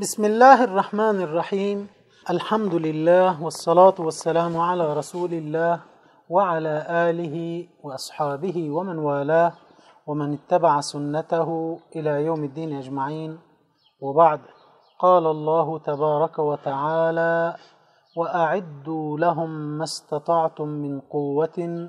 بسم الله الرحمن الرحيم الحمد لله والصلاة والسلام على رسول الله وعلى آله وأصحابه ومن والاه ومن اتبع سنته إلى يوم الدين أجمعين وبعد قال الله تبارك وتعالى وأعدوا لهم ما استطعتم من قوة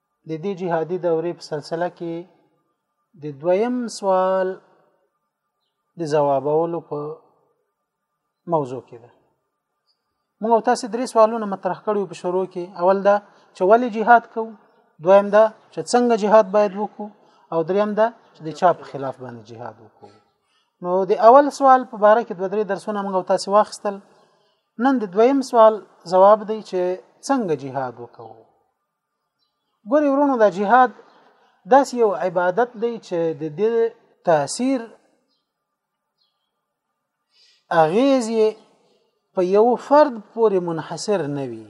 د دې جهادي دورې په سلسله کې د دویم سوال د جوابولو په موضوع کې ده موږ تاسو درې سوالونه مطرح کړو په شروع کې اول دا چې ولې جهاد کو دویم دا چې څنګه جهاد باید وکړو او دریم دا چې د چا په خلاف باندې جهاد وکړو نو د اول سوال په باره کې دوه درې درسونه موږ تاسو واخستل نن د دویم سوال جواب دی چې څنګه جهاد وکړو ګوري ورونو دا جهاد داس یو عبادت دی چې د دې تاثیر اغیز په یو فرد پورې منحصر نه وي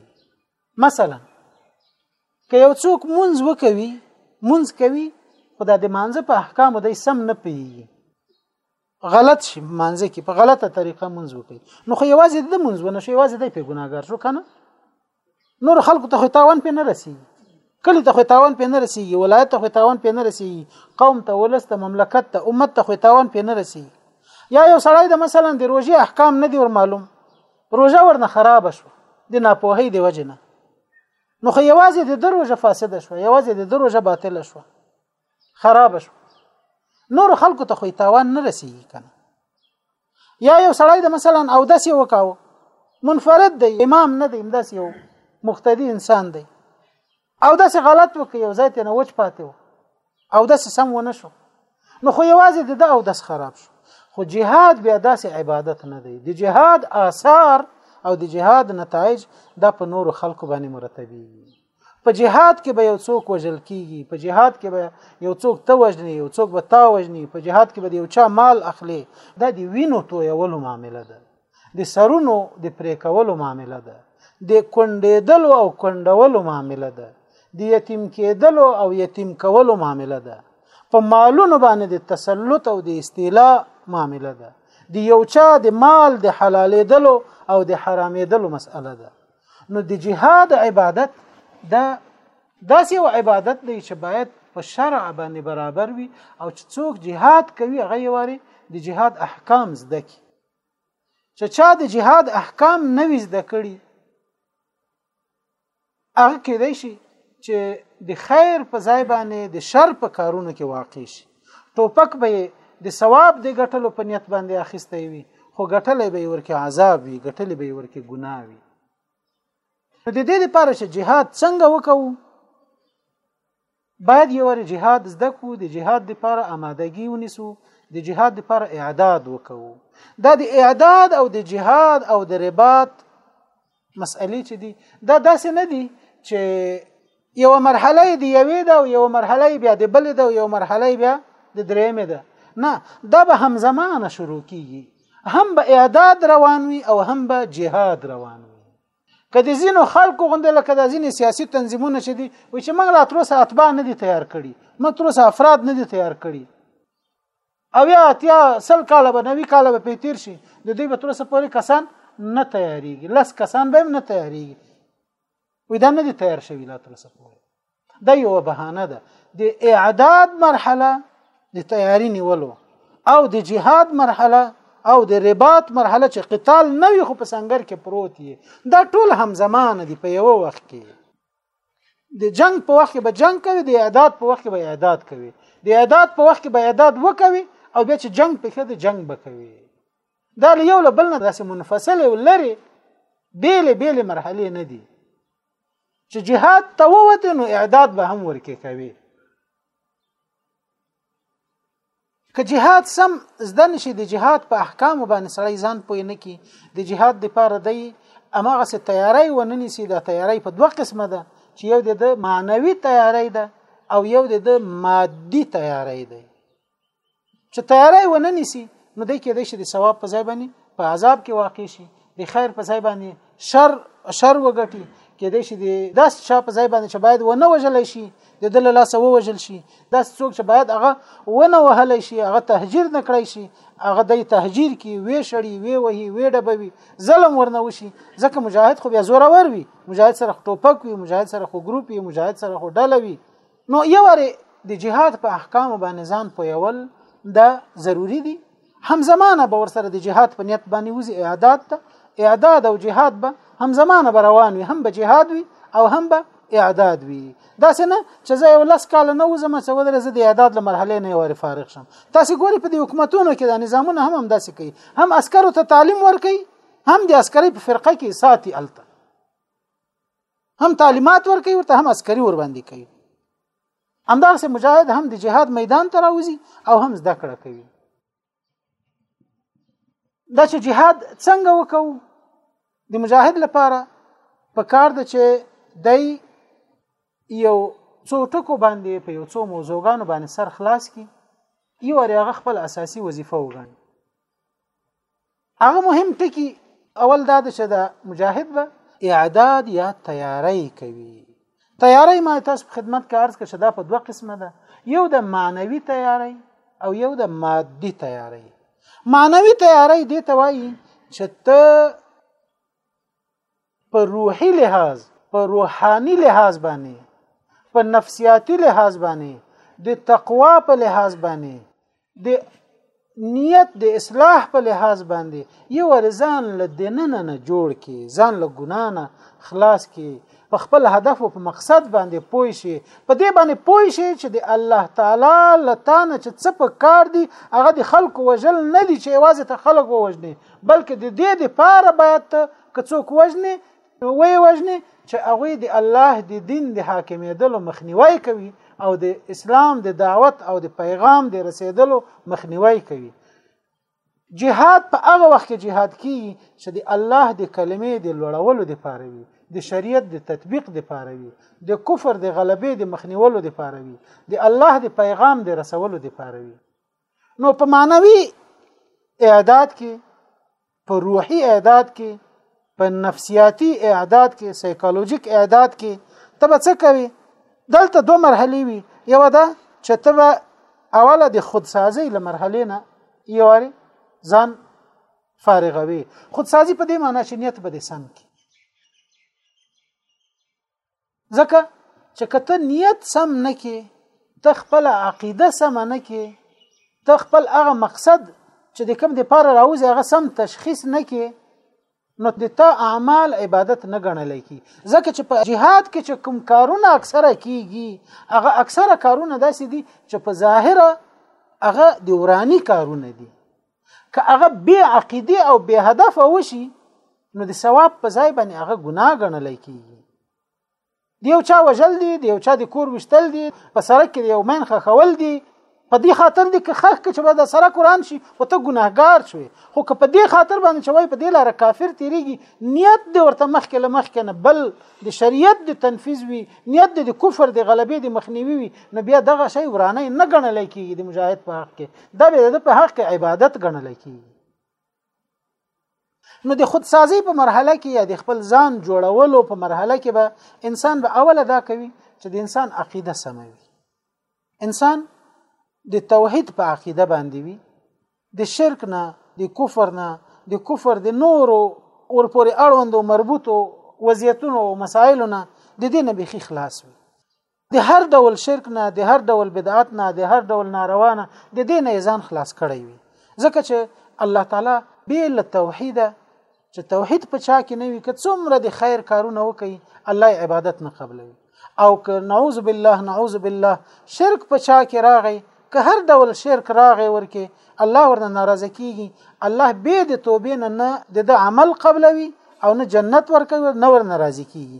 مثلا که یو څوک منځ وکوي منځ کوي خدا د مانزه په احکام د سم نه پیږي غلط شي مانځه کې په غلطه طریقه منځ وکړي نو خو یوازې د منځ ونه شو یوازې د په ګناګار شو کنه نور خلکو ته خو تاوان په نه رسی کلی ته خو تاوان په نه رسی ولایت ته خو تاوان په نه رسی قوم ته ولست مملکت ته امت ته خو تاوان په نه رسی یا یو سړی د مثلا د روژې احکام نه دی ور معلوم روژه ورنه خراب شو د ناپوهۍ دی وجنه نو خو یوازې د دروژه فاسده شو یوازې د دروژه باطل شو خراب شو نور خلکو ته خو تاوان نه رسیږي کنه یا یو سړی د مثلا او داسې وکاو منفرد دی امام نه دی داسې یو مختدی انسان دی او داسې غلط وکي یو ځای ته نه وچ پاتې و او داسې سم ونه شو نو خو یوازې د ده او داس خراب شو خو جهاد بیا داسې عبادت نه دی د جهاد آثار او د جهاد نتایج دا په نورو خلکو باندې مرتبي په جهاد کې به یو څوک وژل کیږي په جهاد کې به یو څوک ته وژني یو څوک به تا وژني په جهاد کې به یو چا مال اخلي دا د وینو تویولو معامله ده د سرونو د پرې کولو معامله ده د کونډېدلو او کونډولو معامله ده د یتیم کېدلو او یتیم کولو معامله ده په مالونو باندې د تسلط او د استیلا معامله ده د یو چا د مال د حلالېدلو او د حرامېدلو مسأله ده نو د جهاد عبادت دا داسې یو عبادت دی چې باید په شرع باندې برابر وي او چې څوک جهاد کوي هغه یواري د جهاد احکام زده کی چې چا د جهاد احکام نه وي زده کړي هغه کېدای شي چې د خیر په ځای باندې د شر په کارونو کې واقع شي ټوپک به یې د ثواب د ګټلو په نیت باندې اخیستی وي خو ګټلې به ورکه عذاب وي ګټلې به ورکه ګناه وي نو د دې لپاره چې جهاد څنګه وکړو باید یو ور جهاد زده کو د جهاد لپاره آمادګي ونیسو د جهاد لپاره اعداد وکړو دا د اعداد او د جهاد او د رباط مسئلې چې دي دا داسې نه دي چې یو مرحله دی یوې دا او یو مرحله بیا د بل دا او یو مرحله بیا د درېمې ده نه دا به همزمانه شروع کیږي هم به اعداد روان وي او هم به جهاد روان وي کدی زینو خلکو غوندې لکه د زین سیاسي تنظیمونه چې دي و چې موږ لا تر اوسه اتباع نه دي تیار کړي موږ تر اوسه افراد نه دي تیار کړي او یا اتیا سل کاله به نوي کاله به پې تیر شي د دوی به تر اوسه پورې کسان نه تیاریږي لس کسان به هم نه تیاریږي وې دا نه دي تیار شوي لا تر اوسه پورې دا یو بهانه ده د اعداد مرحله د تیاری نیولو او د جهاد مرحله او د رباط مرحله چې قتال نه وي خو په سنگر کې پروت دی دا ټول همزمان دي په یو وخت کې د جنگ په وخت کې به جنگ کوي د اعداد په وخت کې به اعداد کوي د اعداد په وخت کې به اعداد وکوي او بیا چې جنگ پکې د جنگ بکوي دا یو له بل نه داسې منفصل او لري بیلې بیلې مرحلې نه دي چې جهاد ته ووت نو اعداد به هم ورکې کوي که جهاد سم زده نشي د جهاد په احکام باندې سړی ځان پوي نه کی د جهاد د پاره دی اماغه سه تیاری ونني سي د تیاری په دوه قسمه ده چې یو د معنوي تیاری ده او یو د مادي تیاری ده چې تیاری ونني سي نو د کې د شي د ثواب په ځای باندې په عذاب کې واقع شي د خیر په ځای باندې شر شر وګټي کې دې شي دې داس چا په ځای باندې چې باید ونه وجل شي د دل لاس و وجل شي داس څوک چې باید هغه ونه وهل شي هغه تهجیر نکړای شي هغه د تهجیر کې وې شړی وې وهي وې ډبوي ظلم ورنه وشي ځکه مجاهد خو بیا زوره ور وي مجاهد سره ټوپک وي مجاهد سره خو ګروپ وي مجاهد سره خو ډله وي نو یو واره د جهاد په احکام باندې ځان پویول دا ضروری دي همزمانه به ورسره د جهاد په نیت باندې وزي اعداد ته اعداد او جهاد به همزمانه به روان وي هم به جهاد وي او هم به اعداد وي دا څنګه چې زه یو لس کال نه وزم چې ودر زه د اعداد له مرحله نه ور فارغ شم تاسو ګوري په دې حکومتونو کې د نظامونه هم هم داسې کوي هم عسکرو ته تعلیم ورکي هم د عسکري په فرقه کې ساتي الته هم تعلیمات ورکوي ورته هم عسکري ور باندې کوي همدارسه مجاهد هم د جهاد میدان ته راوځي او هم زده کړه کوي دا چې جهاد څنګه وکاو د مجاهد لپاره په کار د چې دای یو څو ټکو باندې په یو څو موضوعګانو باندې سر خلاص کی یو هغه خپل اساسي وظیفه وګڼي هغه مهم ټکی اول دا د شدا مجاهد به اعداد یا تیاری کوي تیاری ما تاسو خدمت کې عرض کړ شدا په دوه قسمه ده یو د معنوي تیاری او یو د مادي تیاری معنوي تیاری دې ته وایي چې ته په روحي لحاظ په روحاني لحاظ باندې په نفسیاتي لحاظ باندې د تقوا په لحاظ باندې د نیت د اصلاح په لحاظ باندې یو ځان له دیننه نه جوړ کی ځان له ګنا نه خلاص کی په خپل هدف او په مقصد باندې پوه شي په دې باندې پوه شي چې د الله تعالی لتانه چې څه په کار دي هغه د خلکو وجل نه دي چې یوازې ته خلکو وجني بلکې د دې لپاره باید که څوک وژني وی وژني چې هغه د الله د دین د حاکمیدلو مخنیوي کوي او د اسلام د دعوت او د پیغام د رسیدلو مخنیوي کوي جهاد په هغه وخت کې جهاد کیږي چې د الله د کلمې د لوړولو لپاره وي د شریعت د تطبیق د پاره وي د کفر د غلبې د مخنیولو د پاره وي د الله د پیغام د رسولو د پاره وي نو په معنوي اعداد کې په روحي اعداد کې په نفسیاتی اعداد کې سایکولوژیک اعداد کې ته به څه کوي دلته دوه مرحلې وي یو دا چې ته به اوله د خودسازي له مرحلې نه یواري ځان فارغوي خودسازي په دې معنی چې نیت به دې سم کی ځکه چې کته نیت سم نه کې ته خپل عقیده سم نه کې ته خپل هغه مقصد چې د کوم د پاره راوځي هغه سم تشخیص نه کې نو د تا اعمال عبادت نه ګڼل کی ځکه چې په جهاد کې چې کوم کارونه اکثره کیږي هغه اکثره کارونه داسې دي چې په ظاهره هغه د ورانی کارونه دي که هغه بی عقیده او بی هدف وشي نو د ثواب په ځای باندې هغه ګناه ګڼل کیږي دیو چا وجل دی دیو چا د کور وشتل دی په سرک کې یو مین خخول دی په دې خاطر دی که خخ کې چې به د سره قران شي او ته ګناهګار شوې خو که په دې خاطر باندې چې وای په دې لار کافر تیریږي نیت دې ورته مخ کې لمخ کې نه بل د شریعت د تنفیذ وی نیت دې د کفر د غلبې د مخنیوي وی نو بیا دغه شی ورانه نه ګڼل کیږي د مجاهد په حق کې دا به د په حق کې عبادت ګڼل کیږي نو د خودسازي په مرحله کې یا د خپل ځان جوړولو په مرحله کې به انسان به اوله دا کوي چې د انسان عقیده سموي انسان د توحید په عقیده باندې وي د شرک نه د کفر نه د کفر د نورو اور پورې اړوندو مربوطو وضعیتونو او مسایلو نه د دې نه بخي خلاص وي د هر ډول شرک نه د هر ډول بدعت نه د هر ډول ناروا نه د دین ایزان خلاص کړی وي ځکه چې الله تعالی بیل توحید چې توحید په چا کې نه وي که څومره د خیر کارونه وکړي الله عبادت نه قبلوي او که نعوذ بالله نعوذ بالله شرک په چا کې راغی که هر ډول شرک راغی ورکه الله ورنه ناراضه کیږي الله به د توبې نه نه د عمل قبلوي او نه جنت ورکوي نه ور ناراضي کیږي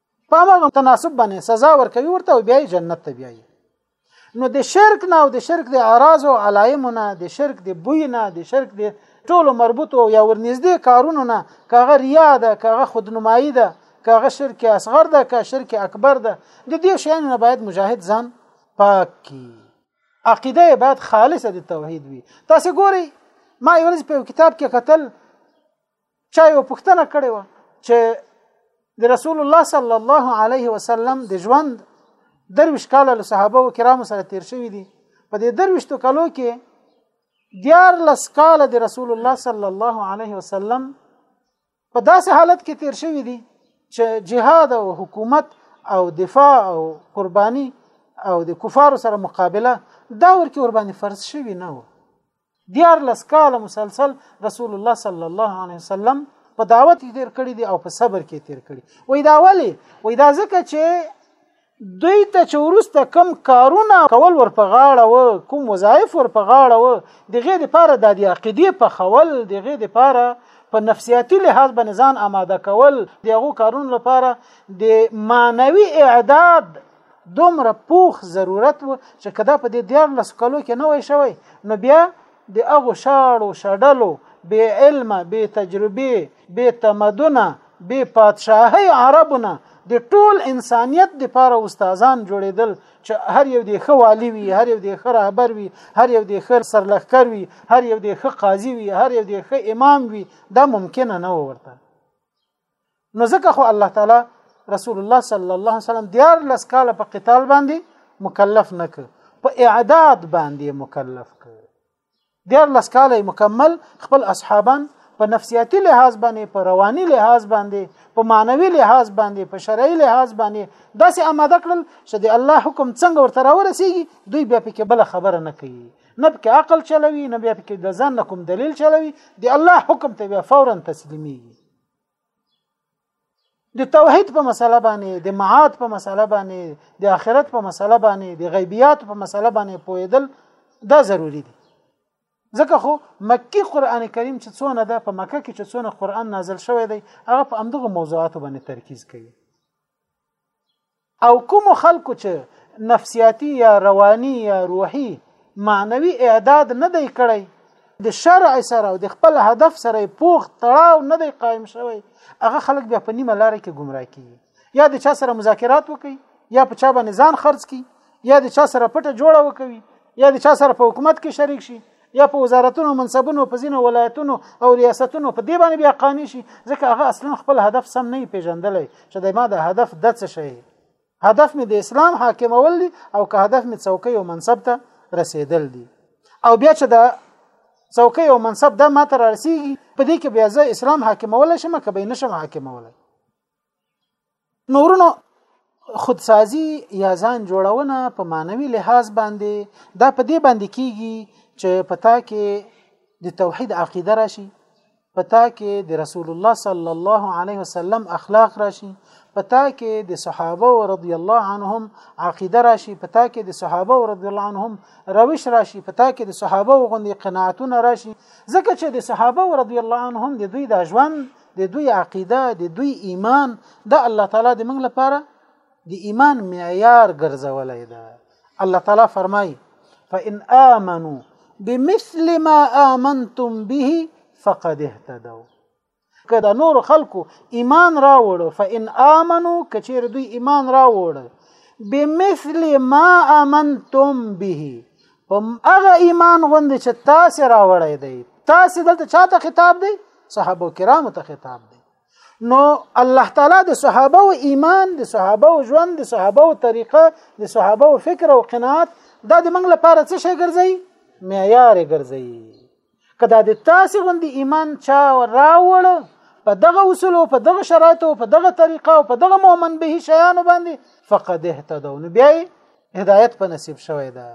په هغه تناسب باندې سزا ورکوي ورته او بیا جنت ته بیایي نو د شرک نه او د شرک د اعراض او علائم نه د شرک د بوی نه د شرک د ټولو مربوط او یا ورنږدې کارونو نه کاغه ریا ده کاغه خودنمایي ده کاغه شرک اصغر ده کا شرک اکبر ده د دې شیانو نه باید مجاهد ځان پاک کی عقیده باید خالصه د توحید وي تاسو ګورئ ما یو ورځ په کتاب کې قتل چا یو پوښتنه کړې و چې د رسول الله صلی الله علیه وسلم د ژوند درویش کاله له صحابه او کرامو سره تیر شوی دي په دې درویشتو کالو کې دیار لس کاله د رسول الله صلی الله علیه وسلم په داسې حالت کې تیر شوی دي چې جهاد او حکومت او دفاع او قربانی او د کفارو سره مقابله دا ورکی ور باندې فرض شوی نه و دیار لس کاله مسلسل رسول الله صلی الله علیه وسلم په دعوت یې تیر کړی دی او په صبر کې تیر کړی وای دا ولی وای دا ځکه چې دوی ته چې ورسته کم کارونه کول ور په غاړه و کوم وظایف ور په غاړه و دغه د پاره د عقیدې په خول دغه د پاره په نفسیاتي لحاظ باندې ځان آماده کول دغه کارون لپاره د مانوي اعداد دومره پوخ ضرورت و چې کدا په دې دیار لس کلو کې نه وای شوی نو بیا د هغه شاړو شډلو بی علم بی تجربه بی تمدنه بی پادشاهي عربونه د ټول انسانیت د پاره استادان جوړیدل چې هر یو د خوالي وي هر یو د خره رهبر وي هر یو د خر سرلخکر وي هر یو د خ قاضي وي هر یو د خ امام وي دا ممکنه نه ورته نو ځکه خو الله تعالی رسول الله صلی الله علیه وسلم دیار لس کال په قتال باندې مکلف نک په اعداد باندې مکلف ک دیار لس کال مکمل خپل اصحابان په نفسیاتي لحاظ باندې په رواني لحاظ باندې په معنوي لحاظ باندې په شرعي لحاظ باندې داسې آماده کړل چې د الله حکم څنګه ورته راورسیږي دوی بیا پکې بل خبره نه کوي نه پکې عقل چلوي نه بیا پکې د ځان کوم دلیل چلوي د الله حکم ته بیا فورا تسلیمي د توحید په مسله باندې د معاد په مسله باندې د آخرت په مسله باندې د غیبیات په مسله باندې پوهېدل دا ضروری دي ځکه خو مکی قران کریم چې څونه ده په مکه کې چې څونه قران نازل شوی دی هغه په همدغه موضوعاتو باندې ترکیز کوي او کوم خلکو چې نفسیاتی یا رواني یا روحي معنوي اعداد نه دی کړی د شرع سره او د خپل هدف سره پوخ تړاو نه دی قائم شوی هغه خلک بیا په نیمه لار کې گمراه کیږي یا د چا سره مذاکرات وکړي یا په چا باندې ځان خرج کړي یا د چا سره پټه جوړه وکوي یا د چا سره په حکومت کې شریک شي یا په وزارتونو منصبونو په ځینو ولایتونو او ریاستونو په دې باندې بیا قانع شي ځکه هغه اصلا خپل هدف سم نه پیژندلی چې د ما د هدف د څه شي هدف مې د اسلام حاکمول دي او که هدف مې څوکۍ او منصب ته رسیدل دي او بیا چې د څوکۍ او منصب د ما ته رسیږي په دې کې بیا زه اسلام حاکمول شم که به نشم حاکمول نورونو خودسازي یا ځان جوړونه په معنوي لحاظ باندې دا په دې باندې کیږي چې پتا کې د توحید عقیده راشي پتا کې د رسول الله صلی الله علیه وسلم اخلاق راشي پتا کې د صحابه رضی الله عنهم عقیده راشي پتا کې د صحابه رضی الله عنهم روش راشي پتا کې د صحابه غوندي قناعتونه راشي ځکه چې د صحابه رضی الله عنهم د دوی د ژوند د دوی عقیده د دوی ایمان د الله تعالی د موږ لپاره د ایمان معیار ګرځولای ده الله تعالی فرمای فإن آمنوا بمثل ما آمنتم به فقد اهتدوا که د نور خلکو ایمان راوړ فإن آمنوا کچیر دوی ایمان راوړ بمثل ما آمنتم به په هغه ایمان غوندې چې تاسو راوړی دی تاسو دلته چاته خطاب دی صحابه کرامو ته خطاب دی نو الله تعالی د صحابه او ایمان د صحابه او ژوند د صحابه او طریقه د صحابه او فکر او قناعت دا د موږ لپاره څه شي ګرځي معیار ګرځي که دا د تاسې غوندې ایمان چا راوړ په دغه اصول او په دغه شرایط او په دغه طریقه او په دغه مؤمن به شیانو باندې فقد اهتدوا نو بیا هدایت په نصیب شوی ده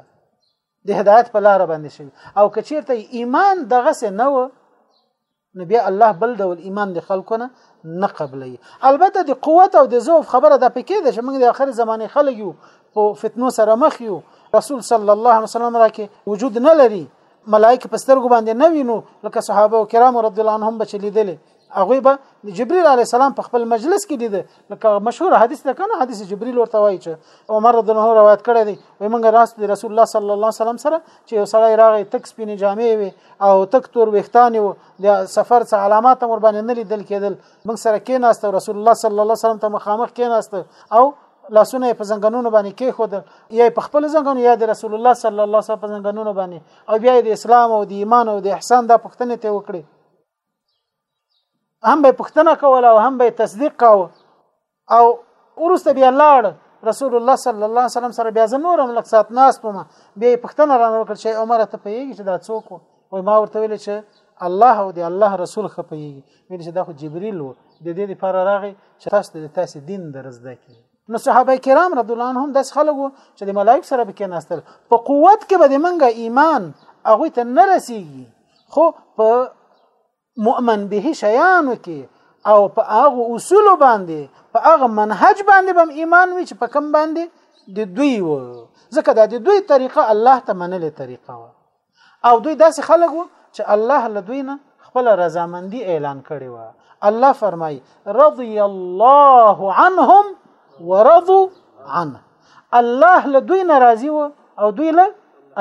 د هدایت په لار باندې شوی او که چیرته ایمان دغه څه نه و نو بیا الله بل ډول ایمان د خلکونه نه قبلې البته د قوت او د ضعف خبره د پکې ده چې موږ د اخر زمانه خلک یو په فتنو سره مخ یو رسول صلی الله علیه وسلم راکې وجود نه لري ملائکه په سترګو باندې نه وینو لکه صحابه کرام رضی الله عنهم بچ لیدل هغه به جبريل عليه السلام په خپل مجلس کې لیده لکه مشهور حدیث ده کنه حدیث جبريل ورته وایي چې عمر رضی الله روایت کړی دی وای موږ راس دی رسول الله صلی الله علیه وسلم سره چې یو سړی راغی تک سپین جامې وي او تک تور وختانی وو د سفر څخه علامات مر باندې نه لیدل کېدل موږ سره کې ناست رسول الله صلی الله علیه وسلم ته مخامخ کې ناست او لاسونه په زنګنونو باندې کېښودل یا په خپل زنګنو یا د رسول الله صلی الله علیه وسلم په زنګنونو باندې او بیا د اسلام او د ایمان او د احسان دا پوښتنه ته وکړي هم به پوښتنه کوله او هم به تصدیق کاوه او ورسته بیا لاړ رسول الله صلی الله علیه وسلم سره بیا زنور هم لک سات ناس پومه بیا پوښتنه رانه وکړ چې عمر ته پیږي چې دا څوک وای ما ورته ویل چې الله او دی الله رسول خپيږي ویل چې دا خو جبريل وو د دې لپاره راغی چې تاسو د تاسو دین درزده کړي نو صحابه کرام رضی الله عنهم داس خلک وو چې د ملائک سره به کېناستل په قوت کې به د منګه ایمان هغه ته نه رسیږي خو په مؤمن به شیانو کې او په هغه اصول باندې په هغه منهج باندې بم ایمان وی چې په کم باندې د دوی و ځکه دا د دوی طریقه الله ته منلې طریقه و او دوی داسې خلک وو چې الله له دوی نه خپل رضامندي اعلان کړي و الله فرمای رضی الله عنهم ورضوا عنه الله له دوی ناراضي و او دوی له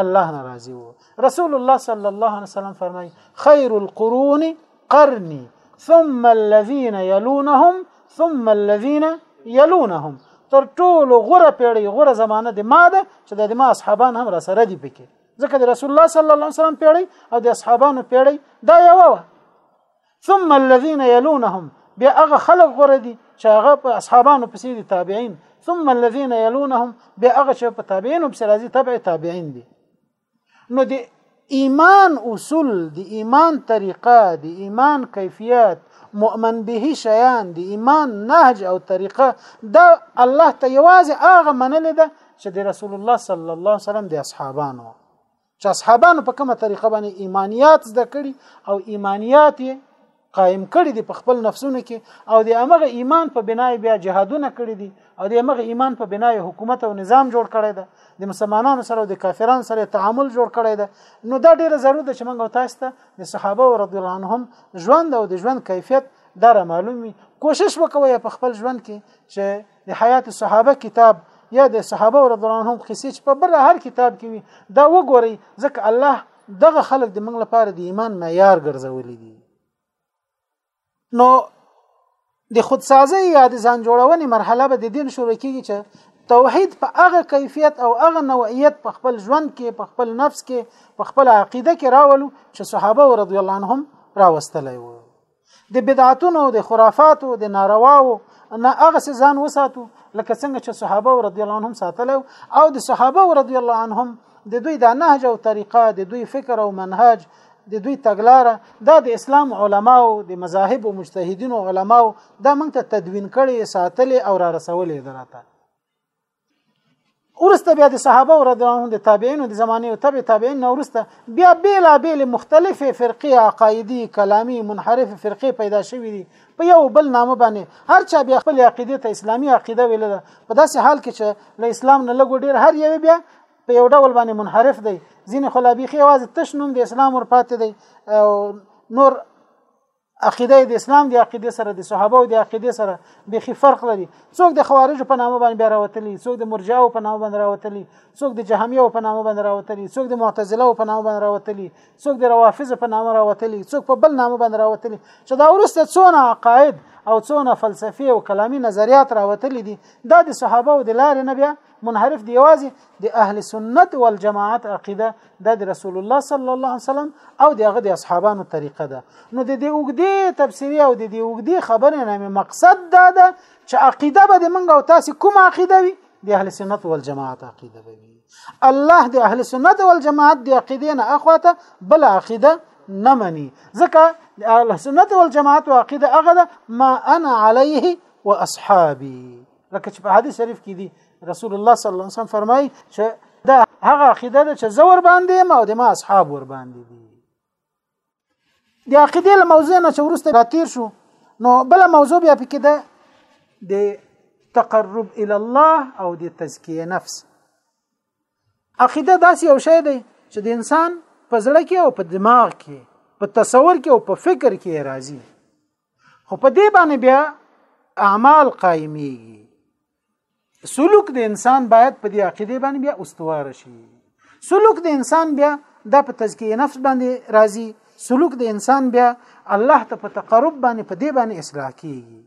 الله ناراضي و رسول الله صلی الله علیه وسلم فرمایي خیر القرون قرني ثم الذين يلونهم ثم الذين يلونهم تر ټولو غوره پیړۍ غوره زمانه د ما ده چې د ما اصحابان هم را سره دي پکې ځکه د رسول الله صلی الله علیه وسلم پیړۍ او د اصحابانو پیړۍ دا یو وه ثم الذين يلونهم بیا هغه خلک غوره دي چې هغه په اصحابانو پسې دي تابعین ثم الذين يلونهم بیا هغه چې په تابعینو پسې راځي تبع تابعین دي نو د ایمان اصول د ایمان طریقه د ایمان کیفیت مؤمن به شیان د ایمان نهج او طریقه دا الله ته یوازې هغه منل ده چې د رسول الله صلی الله علیه وسلم د اصحابانو چې اصحابانو په کومه طریقه باندې ایمانیات زده کړي او ایمانیات یې قائم کړی دی په خپل نفسونو کې او د امغه ایمان په بنای بیا جهادونه کړی دي او د امغه ایمان په بنای حکومت او نظام جوړ کړی دی د مسلمانانو سره او د کافرانو سره تعامل جوړ کړی دی نو دا ډیره ضروري ده چې موږ تاسو ته د صحابه رضی الله عنهم ژوند او د ژوند کیفیت دا معلومي کوشش وکوي په خپل ژوند کې چې د حیات الصحابه کتاب یا د صحابه رضی الله عنهم قصې چې په بل هر کتاب کې وي دا وګورئ ځکه الله دغه خلک د موږ لپاره د ایمان معیار ګرځولي دي نو د خودسازي یا د ځان جوړونې مرحله به د دین شروع کیږي چې توحید په هغه کیفیت او هغه نوعیت په خپل ژوند کې په خپل نفس کې په خپل عقیده کې راولو چې صحابه رضی الله عنهم راوستلی وو د بدعتونو د خرافاتو د نارواو نه هغه ځان وساتو لکه څنګه چې صحابه رضی الله عنهم ساتل او د صحابه رضی الله عنهم د دوی د نهج او طریقه د دوی فکر او منهج د دوی تګلاره دا د اسلام علماو د مذاهب او مجتهدینو علماو دا موږ ته تدوین کړي ساتلې او را رسولې دراته ورسته بیا د صحابه رضی الله عنهم د تابعین او د زمانه او تبع تابعین نو ورسته بیا بیل بیل مختلفه فرقه عقایدی کلامی منحرف فرقه پیدا شوې دي په یو بل نامه باندې هر چا بیا خپل عقیده ته اسلامی عقیده ویل ده په داسې حال کې چې له اسلام نه لګو ډیر هر یو بیا په یو ډول باندې منحرف دی ځینې خلابيخي واز تش نوم د اسلام ور پاتې دی او نور عقیده د اسلام د عقیده سره د صحابه او د عقیده سره به خي فرق لري څوک د خوارج په نامه باندې بیا راوتلی څوک د مرجعو په نامه باندې راوتلی څوک د جهمیو په نامه باندې راوتلی څوک د معتزله په نامه باندې راوتلی څوک د روافض په نامه راوتلی څوک په بل نامه باندې راوتلی چې دا ورسته څونه عقاید او څونه فلسفي او کلامي نظریات راوتلي دي دا د صحابه او د لارې نه بیا منحرف دی یوازې د اهل سنت والجماعت عقیده دا د رسول الله صلی الله علیه وسلم او دغه د اصحابانو طریقه ده نو د دې وګدي تفسیری او د دې وګدي خبره نه مقصد دا ده چې عقیده به د منګ او تاسو کوم عقیده وي د اهل سنت والجماعت عقیده به وي الله د اهل سنت والجماعت د عقیده نه اخواته بل عقیده نه مني ځکه اهل سنت والجماعت عقیده هغه ما انا عليه واصحابي لکه چې په حدیث شریف کې دي رسول الله صلی الله علیه وسلم فرمایي چې دا هغه عقیده ده چې زور باندې ما او د ما اصحاب ور باندې دي د عقیده له موضوع نه چې ورسته راتیر شو نو بل موضوع بیا پکې ده د تقرب الى الله او د تزکیه نفس عقیده داسې یو شی دی چې د انسان په زړه کې او په دماغ کې په تصور کې او په فکر کې راځي خو په دې باندې بیا اعمال قائميږي سلوک د انسان باید په دې عقیده باندې بیا استوار شي سلوک د انسان بیا د په تزکیه نفس باندې راضي سلوک د انسان بیا الله ته په تقرب باندې په دې باندې اصلاح کیږي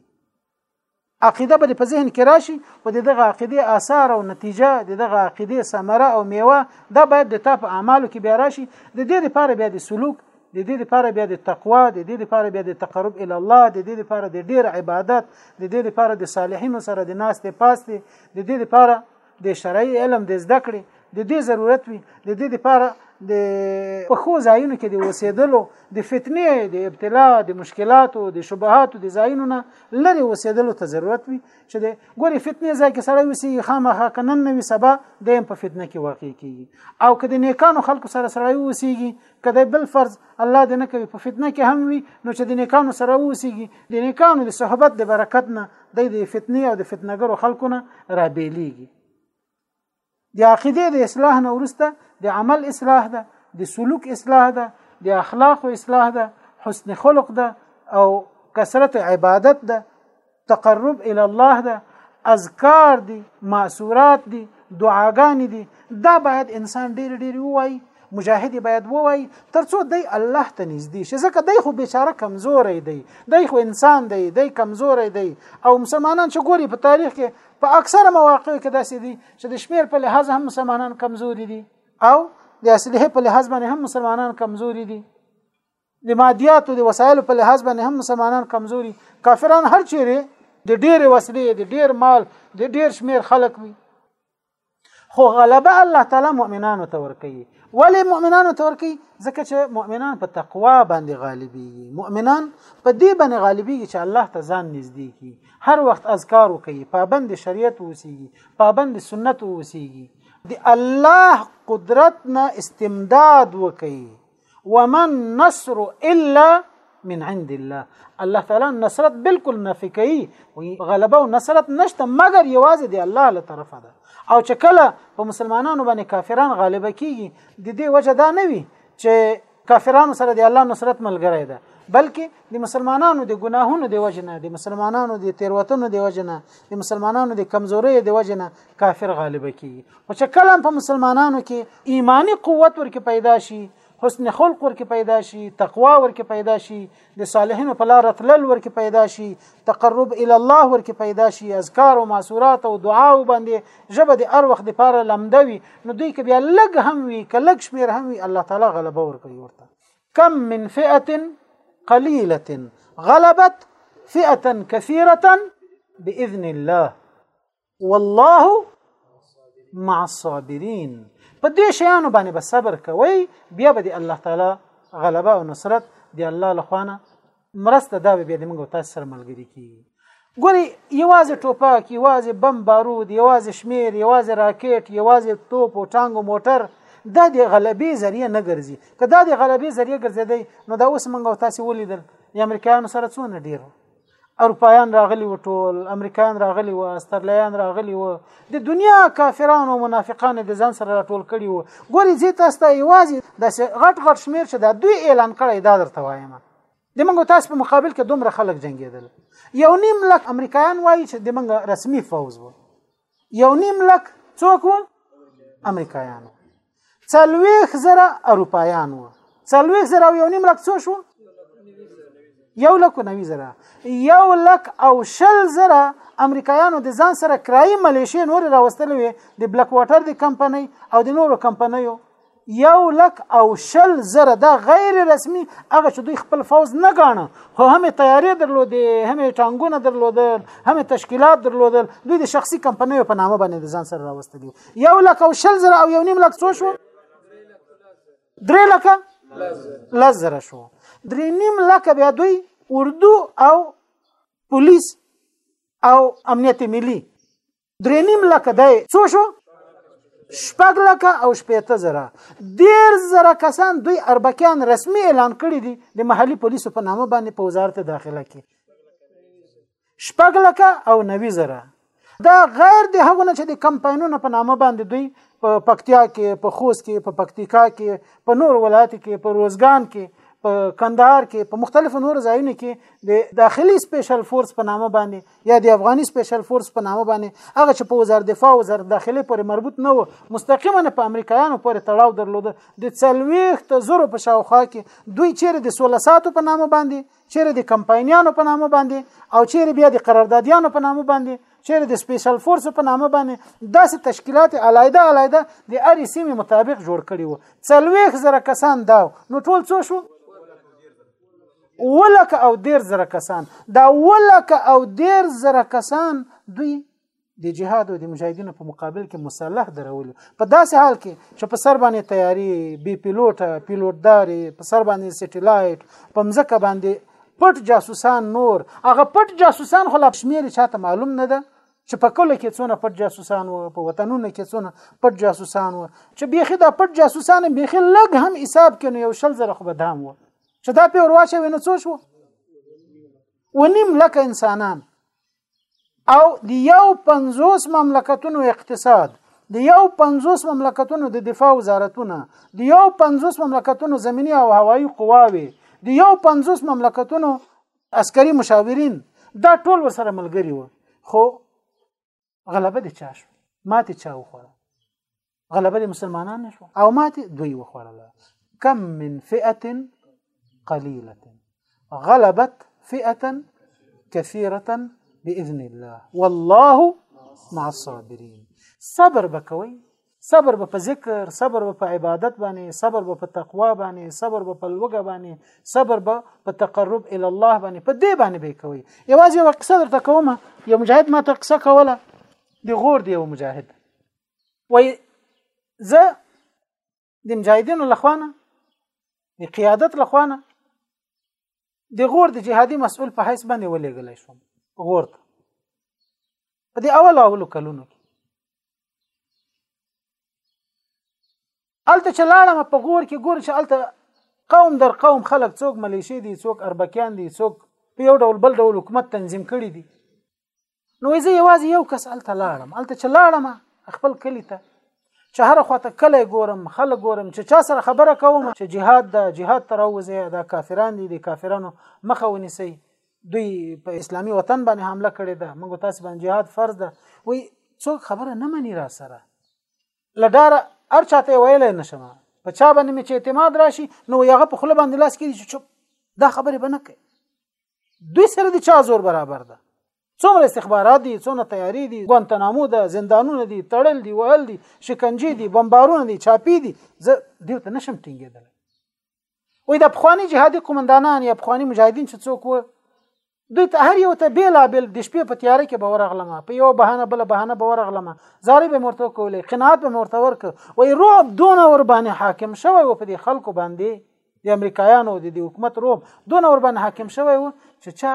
عقیده به په ذهن کې راشي او دغه عقیده آثار او نتیجه دغه عقیده ثمره او میوه دا باید د تا په اعمالو کې بیا راشي د دې لپاره بیا د سلوک د دې لپاره بیا د تقوا د دې لپاره بیا د تقرب ال الله د دې لپاره د ډیر عبادت د دې لپاره د صالحینو سره د ناس ته پاس د دې لپاره د شرعي علم د زده کړې د دې ضرورت وي د دې لپاره د په خو ځایونو کې د اوسېدلو د فتنې د ابتلا د مشکلاتو د شبهاتو د ځایونو نه لري اوسېدلو ته ضرورت وي چې د ګوري فتنې ځای کې سره وسی خامخا کنن نه وي سبا د هم په فتنه کې واقع کیږي او که د نیکانو خلکو سره سره وسیږي که د بل فرض الله دې نه کوي په فتنه کې هم وي نو چې د نیکانو سره وسیږي د نیکانو د صحبت د برکت نه دی د فتنې او د فتنګرو خلکو نه رابېلېږي د عقیده د اصلاح نه ورسته د عمل اصلاح ده د سلوک اصلاح ده د اخلاق او اصلاح ده حسن خلق ده او کثرت عبادت ده تقرب الى الله ده اذکار دي معصورات دي دعاګانې دي دا باید انسان ډیر ډیر وای مجاهد باید وای ترڅو دی الله ته نږدې شي ځکه دی خو بیچاره کمزورې دی دی خو انسان دی دی کمزورې دی او مسلمانان چې ګوري په تاریخ کې په اکثره مواقع کې داسې دي چې د شمیر په لحاظ هم مسلمانان کمزوري دي او د اصله په لحاظ باندې هم مسلمانان کمزوري دي د مادیاتو د وسایلو په لحاظ باندې هم مسلمانان کمزوري کافران هر چیرې د ډېر وسلې د ډېر مال د ډېر شمیر خلک وي خو غلبه الله تعالی مؤمنانو ته ورکوي ولی مؤمنانو ته ورکوي ځکه چې مؤمنان په تقوا باندې غالبيږي مؤمنان په دې باندې غالبيږي چې الله ته ځان نږدې کی هر وخت اذکار وکړي پابند شریعت ووسیږي پابند سنت ووسیږي د الله قدرت نه استمداد وکړي ومن نصر الا من عند الله الله تعالی نصرت بالکل نفي کوي غلبه او نصرت نشته مګر یوازې دی الله له طرفه ده او چې کله په مسلمانانو باندې کافران غالب کیږي د دې وجه دا نه وي چې کافرانو سره دی الله نصرت ملګری ده بلکې د مسلمانانو د ګناهونو د وجنه د مسلمانانو د تیروتنو د وجنه د مسلمانانو د کمزوري د وجنه کافر غالب کی او چې کله په مسلمانانو کې ایمانی قوت ورکه پیدا شي حسن خلق ورکه پیدا شي تقوا ورکه پیدا شي د صالحینو په لار تلل ورکه پیدا شي تقرب ال الله ورکه پیدا شي اذکار او ماسورات او دعا او باندې جبه د ار وخت د پاره لمدوي نو دوی کې بیا لګ هم وي کلګ شمیر هم وي الله تعالی غلبه ورکوي ورته کم من فئه قليله غلبت فئه كثيره باذن الله والله مع الصابرین په دې شیانو باندې به صبر کوي بیا به د الله تعالی غلبه او نصرت د الله لخوانه مرسته دا به بیا د موږ تاسو سره ملګری کی ګوري یوازې ټوپک یوازې بم بارود یوازې شمیر یوازې راکټ یوازې توپ او ټانګ او موټر دا د غلبې ذریعہ نه ګرځي که دا د غلبې ذریعہ ګرځیدي نو دا اوس موږ تاسو ولیدل د امریکایانو سره څونه ډیر اروپایان راغلي و ټول امریکایان راغلي و استرلیان راغلي و د دنیا کافرانو او منافقانو د ځان سره راټول کړي و ګوري چې تاسو ته ایوازي د غټ غټ شمیر چې دا دوی اعلان کړی دا درته وایم د منګو تاسو په مقابل کې دومره خلک جنگیدل یو نیم لک امریکایان وایي چې د منګ رسمي فوز و یو نیم لک څوک و امریکایان څلويخ زره اروپایان و څلويخ زره یو نیم لک څو شو یو لک نوي زره یو لک او شل زره امریکایانو د ځان سره کرایي ملیشې نور راوستلې وي د بلک واټر د کمپنۍ او د نورو کمپنیو یو لک او شل زره دا غیر رسمي هغه چې دوی خپل فوز نه غاڼه خو هم تیارې درلودې هم ټانګونه درلودل هم تشکیلات درلودل دوی د شخصي کمپنیو په نامه باندې ځان سره راوستلي یو لک او شل زره او یو نیم لک څو شو درې لکه لس زره شو درې نیم لکه بیا دوی اردو او پولیس او امنیت ملي درې نیم لکه دی څو شو شپږ لکه او شپېته زره ډېر زره کسان دوی اربکیان رسمي اعلان کړي دي د محلي پولیسو په نامه باندې په وزارت داخله کې شپږ لکه او نوي زره دا غیر د هغو نه چې د کمپاینونو په نامه باندې دوی په پکتیا کې په خوست کې په پکتیکا کې په نور ولایت کې په روزګان کې په کندهار کې په مختلفو نور ځایونو کې د داخلي سپیشل فورس په نامه باندې یا د افغاني سپیشل فورس په نامه باندې هغه چې په وزارت دفاع او وزارت داخله پورې مربوط نه و مستقیما په امریکایانو پورې تړاو درلود د څلويخت زرو په شاوخوا کې دوی چیرې د سولساتو په نامه باندې چیرې د کمپاینیانو په نامه باندې او چیرې بیا د قراردادیانو په نامه باندې چیرې د سپیشل فورس په نامه باندې داسې تشکیلات علایده علایده د اری سیمې مطابق جوړ کړي وو څلويخت زره کسان دا نو ټول څو شو ولکه او دیر زره کسان دا ولکه او دیر زره کسان دوی د جهاد او د مجاهدینو په مقابل کې مسلح درول په داسې حال کې چې په سر باندې تیاری بي پیلوټه پیلوټداري په سر باندې سټلایټ په مزکه باندې پټ جاسوسان نور هغه پټ جاسوسان خو لا شمیر چاته معلوم نه ده چې په کله کې څونه پټ جاسوسان وو په وطنونو کې څونه پټ جاسوسان وو چې بیخي دا پټ جاسوسان بیخي لګ هم حساب کینو یو شل زره خو به دام وو چې دا په ورواشه وینو څو شو ونیم لک انسانان او د یو 50 مملکتونو اقتصاد د یو 50 مملکتونو د دفاع وزارتونه د یو 50 مملکتونو زمینی او هوایی قواوي د یو 50 مملکتونو عسکري مشاورین دا ټول ورسره ملګری و خو غلبه د چا شو ماته چا وخوړه غلبه د مسلمانانو شو او ماته دوی وخوړله کم من فئه قليله غلبت فئه كثيره باذن الله والله مع الصابرين صبر بکوي صبر به په ذکر صبر به په عبادت باندې صبر به په تقوا باندې صبر به په لوګه باندې صبر به په تقرب ال الله باندې په دې باندې به کوي یوازې یو قصه درته کوم یو مجاهد ما ته قصه کوله د غور دی یو مجاهد وای زه د مجاهدینو لخوانه د قیادت لخوانه د غور د جهادي مسؤل په حیث باندې ولېګلای شوم غور ته په دې اول اولو کلونو کې الته چې لاړم په غور کې ګور چې الته قوم در قوم خلک څوک ملیشي دي څوک اربکیان دي څوک په یو ډول بل ډول حکومت تنظیم کړي دي نو زه یوازې یو کس الته لاړم الته چې لاړم خپل کلی ته چې هر خواته کله ګورم خلک ګورم چې چا سره خبره کوم چې جهاد دا جهاد تر اوسه دا کافران دي د کافرانو مخه ونیسي دوی په اسلامي وطن باندې حمله کړې ده موږ تاسو باندې جهاد فرض ده وای څوک خبره نه مني را سره لډاره هر چاته ویلای نشم په چا باندې مې چې اعتماد راشي نو یغه په خله باندې لاس کېږي چې چوپ دا خبره بنه کوي دوی سره د چا زور برابر ده څومره استخبارات دي څومره تیاری دي ګوانتنامو ده زندانونه دي تړل دي وهل دي شکنجه دي بمبارونه دي چاپی دي زه دیو ته نشم ټینګېدل وای د پخوانی جهادي قومندانان یا پخوانی مجاهدین چې څوک و دوی ته هر یو ته بیلا بیل د شپې په تیاره کې به ورغلم په یو بهانه بل بهانه به ورغلم زارې به مرته کولې قناعت به مرته ورک وای روب دون ور باندې حاکم شوی و په دې خلکو باندې د امریکایانو د حکومت روب دون ور باندې حاکم شوی و چې چا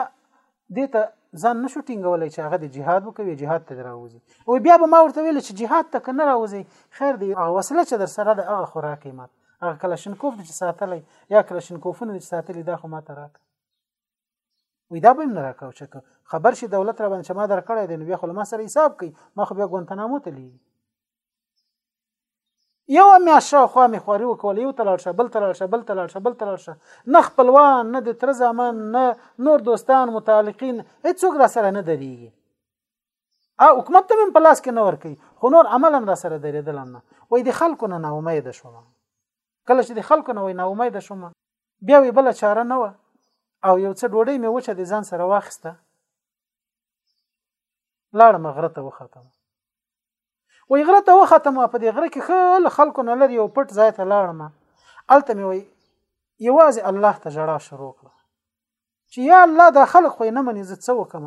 دې ته ځان نشو ټینګولای چې هغه د جهاد وکوي جهاد ته راوځي او بیا به ما ورته ویل چې جهاد ته کنه راوځي خیر دی هغه وسله چې در سره د هغه خوراک ما هغه کلاشینکوف چې ساتلی یا کلاشینکوفونه چې ساتلی دا خو ما ته راک وې دا به نه راکاو چې خبر شي دولت را باندې چې ما درکړی دی نو بیا خو ما سره حساب کوي ما خو بیا ګونتنامو ته لیږي یو میا شاوخوا مې خواري وکول یو تلاړ شه بل تلاړ شه بل تلاړ شه بل تلاړ شه نه خپلوان نه د تر زمان نه نور دوستان متعلقین هیڅوک را سره نه درېږي ا حکومت ته په لاس کې نه ور کوي خو نور عملا را سره درېدل نه وای د خلکو نه امید شوم کله چې د خلکو نه وای نه امید شوم بیا وی بل چاره نه و او یو څه ډوډۍ مې وچه د ځان سره واخیسته لاړم غره ته وختم وای غره ته وختم په دې غره کې خل خلکو نه لري او پټ ځای ته لاړم الته مې وای یوازې الله ته جړا شروع کړه چې یا الله دا خلک خو نه مني زه څه وکم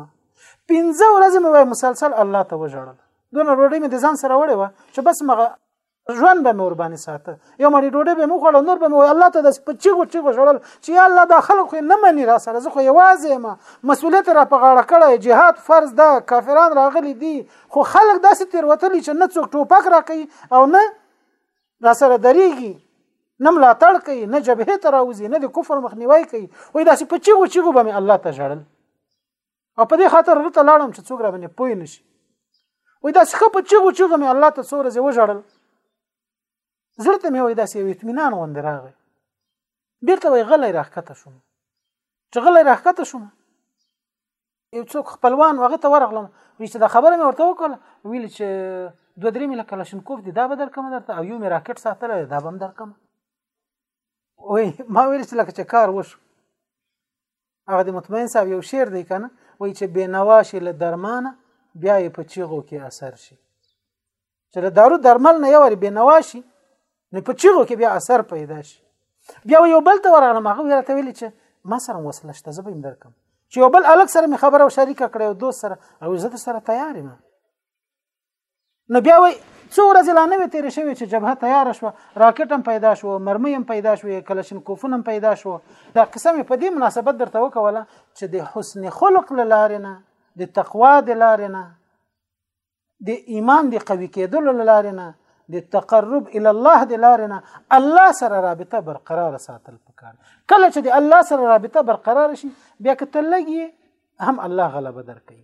پنځه ورځې مې وای مسلسل الله ته وژړل دونه روړې مې د ځان سره وړې و چې بس مغه ژوند به مور باندې ساته یو مړی ډوډۍ به مو خوړل نور به مو الله ته د پچیغو چیغو ژړل چې یا الله دا خلک خو نه مني را سره زه خو یوازې ما مسؤلیت را په غاړه کړی جهاد فرض ده کافران راغلي دي خو خلک داسې تیروتلي چې نه څوک ټوپک را کوي او نه را سره درېږي نه ملاتړ کوي نه جبهه ته راوځي نه د کفر مخنیوي کوي وای داسې پچیغو چیغو به مې الله ته ژړل او په دې خاطر ورته لاړم چې څوک را باندې پوه نشي وای داسې خپه چیغو چیغو مې الله ته څوره زه وژړل زړه ته مې وای داسې یو اطمینان غوندې راغی بیرته وای غلی راښکته شوم چې غلی راښکته شوم یو څوک خپلوان هغه ته ورغلم وی چې دا خبره مې ورته وکړه ویل چې دوه درې مې لکه لاشنکوف دي دا به درکم درته او یو مې راکټ ساتلی دا به هم درکم وای ما ویل چې لکه چې کار وشو هغه د مطمئن صاحب یو شعر دی کنه وای چې بې نوا شي له درمانه بیا یې په چیغو کې اثر شي چې له دارو درمل نه یو بې نوا شي نو په چیغو کې بیا اثر پیدا شي بیا یو بل ته ورغلم هغه ویل ته ویل چې ما سره وسله شته زه به درکم چې یو بل الګ سره می خبره او شریکه کړې او دوست سره او زه سره تیار یم نو بیا وای څو ورځې لا نه وي تیر شوی چې جبهه تیار شو راکټ هم پیدا شو مرمۍ هم پیدا شو کلشنکوفون هم پیدا شو دا قصه مې په دې مناسبت درته وکوله چې د حسن خلق لاره نه د تقوا د لاره نه د ایمان د قوي کېدلو لاره نه د تقرب ال الله د لاره نه الله سره رابطه برقرار ساتل پکار کله چې د الله سره رابطه برقرار شي بیا کتلګي هم الله غلبه درکړي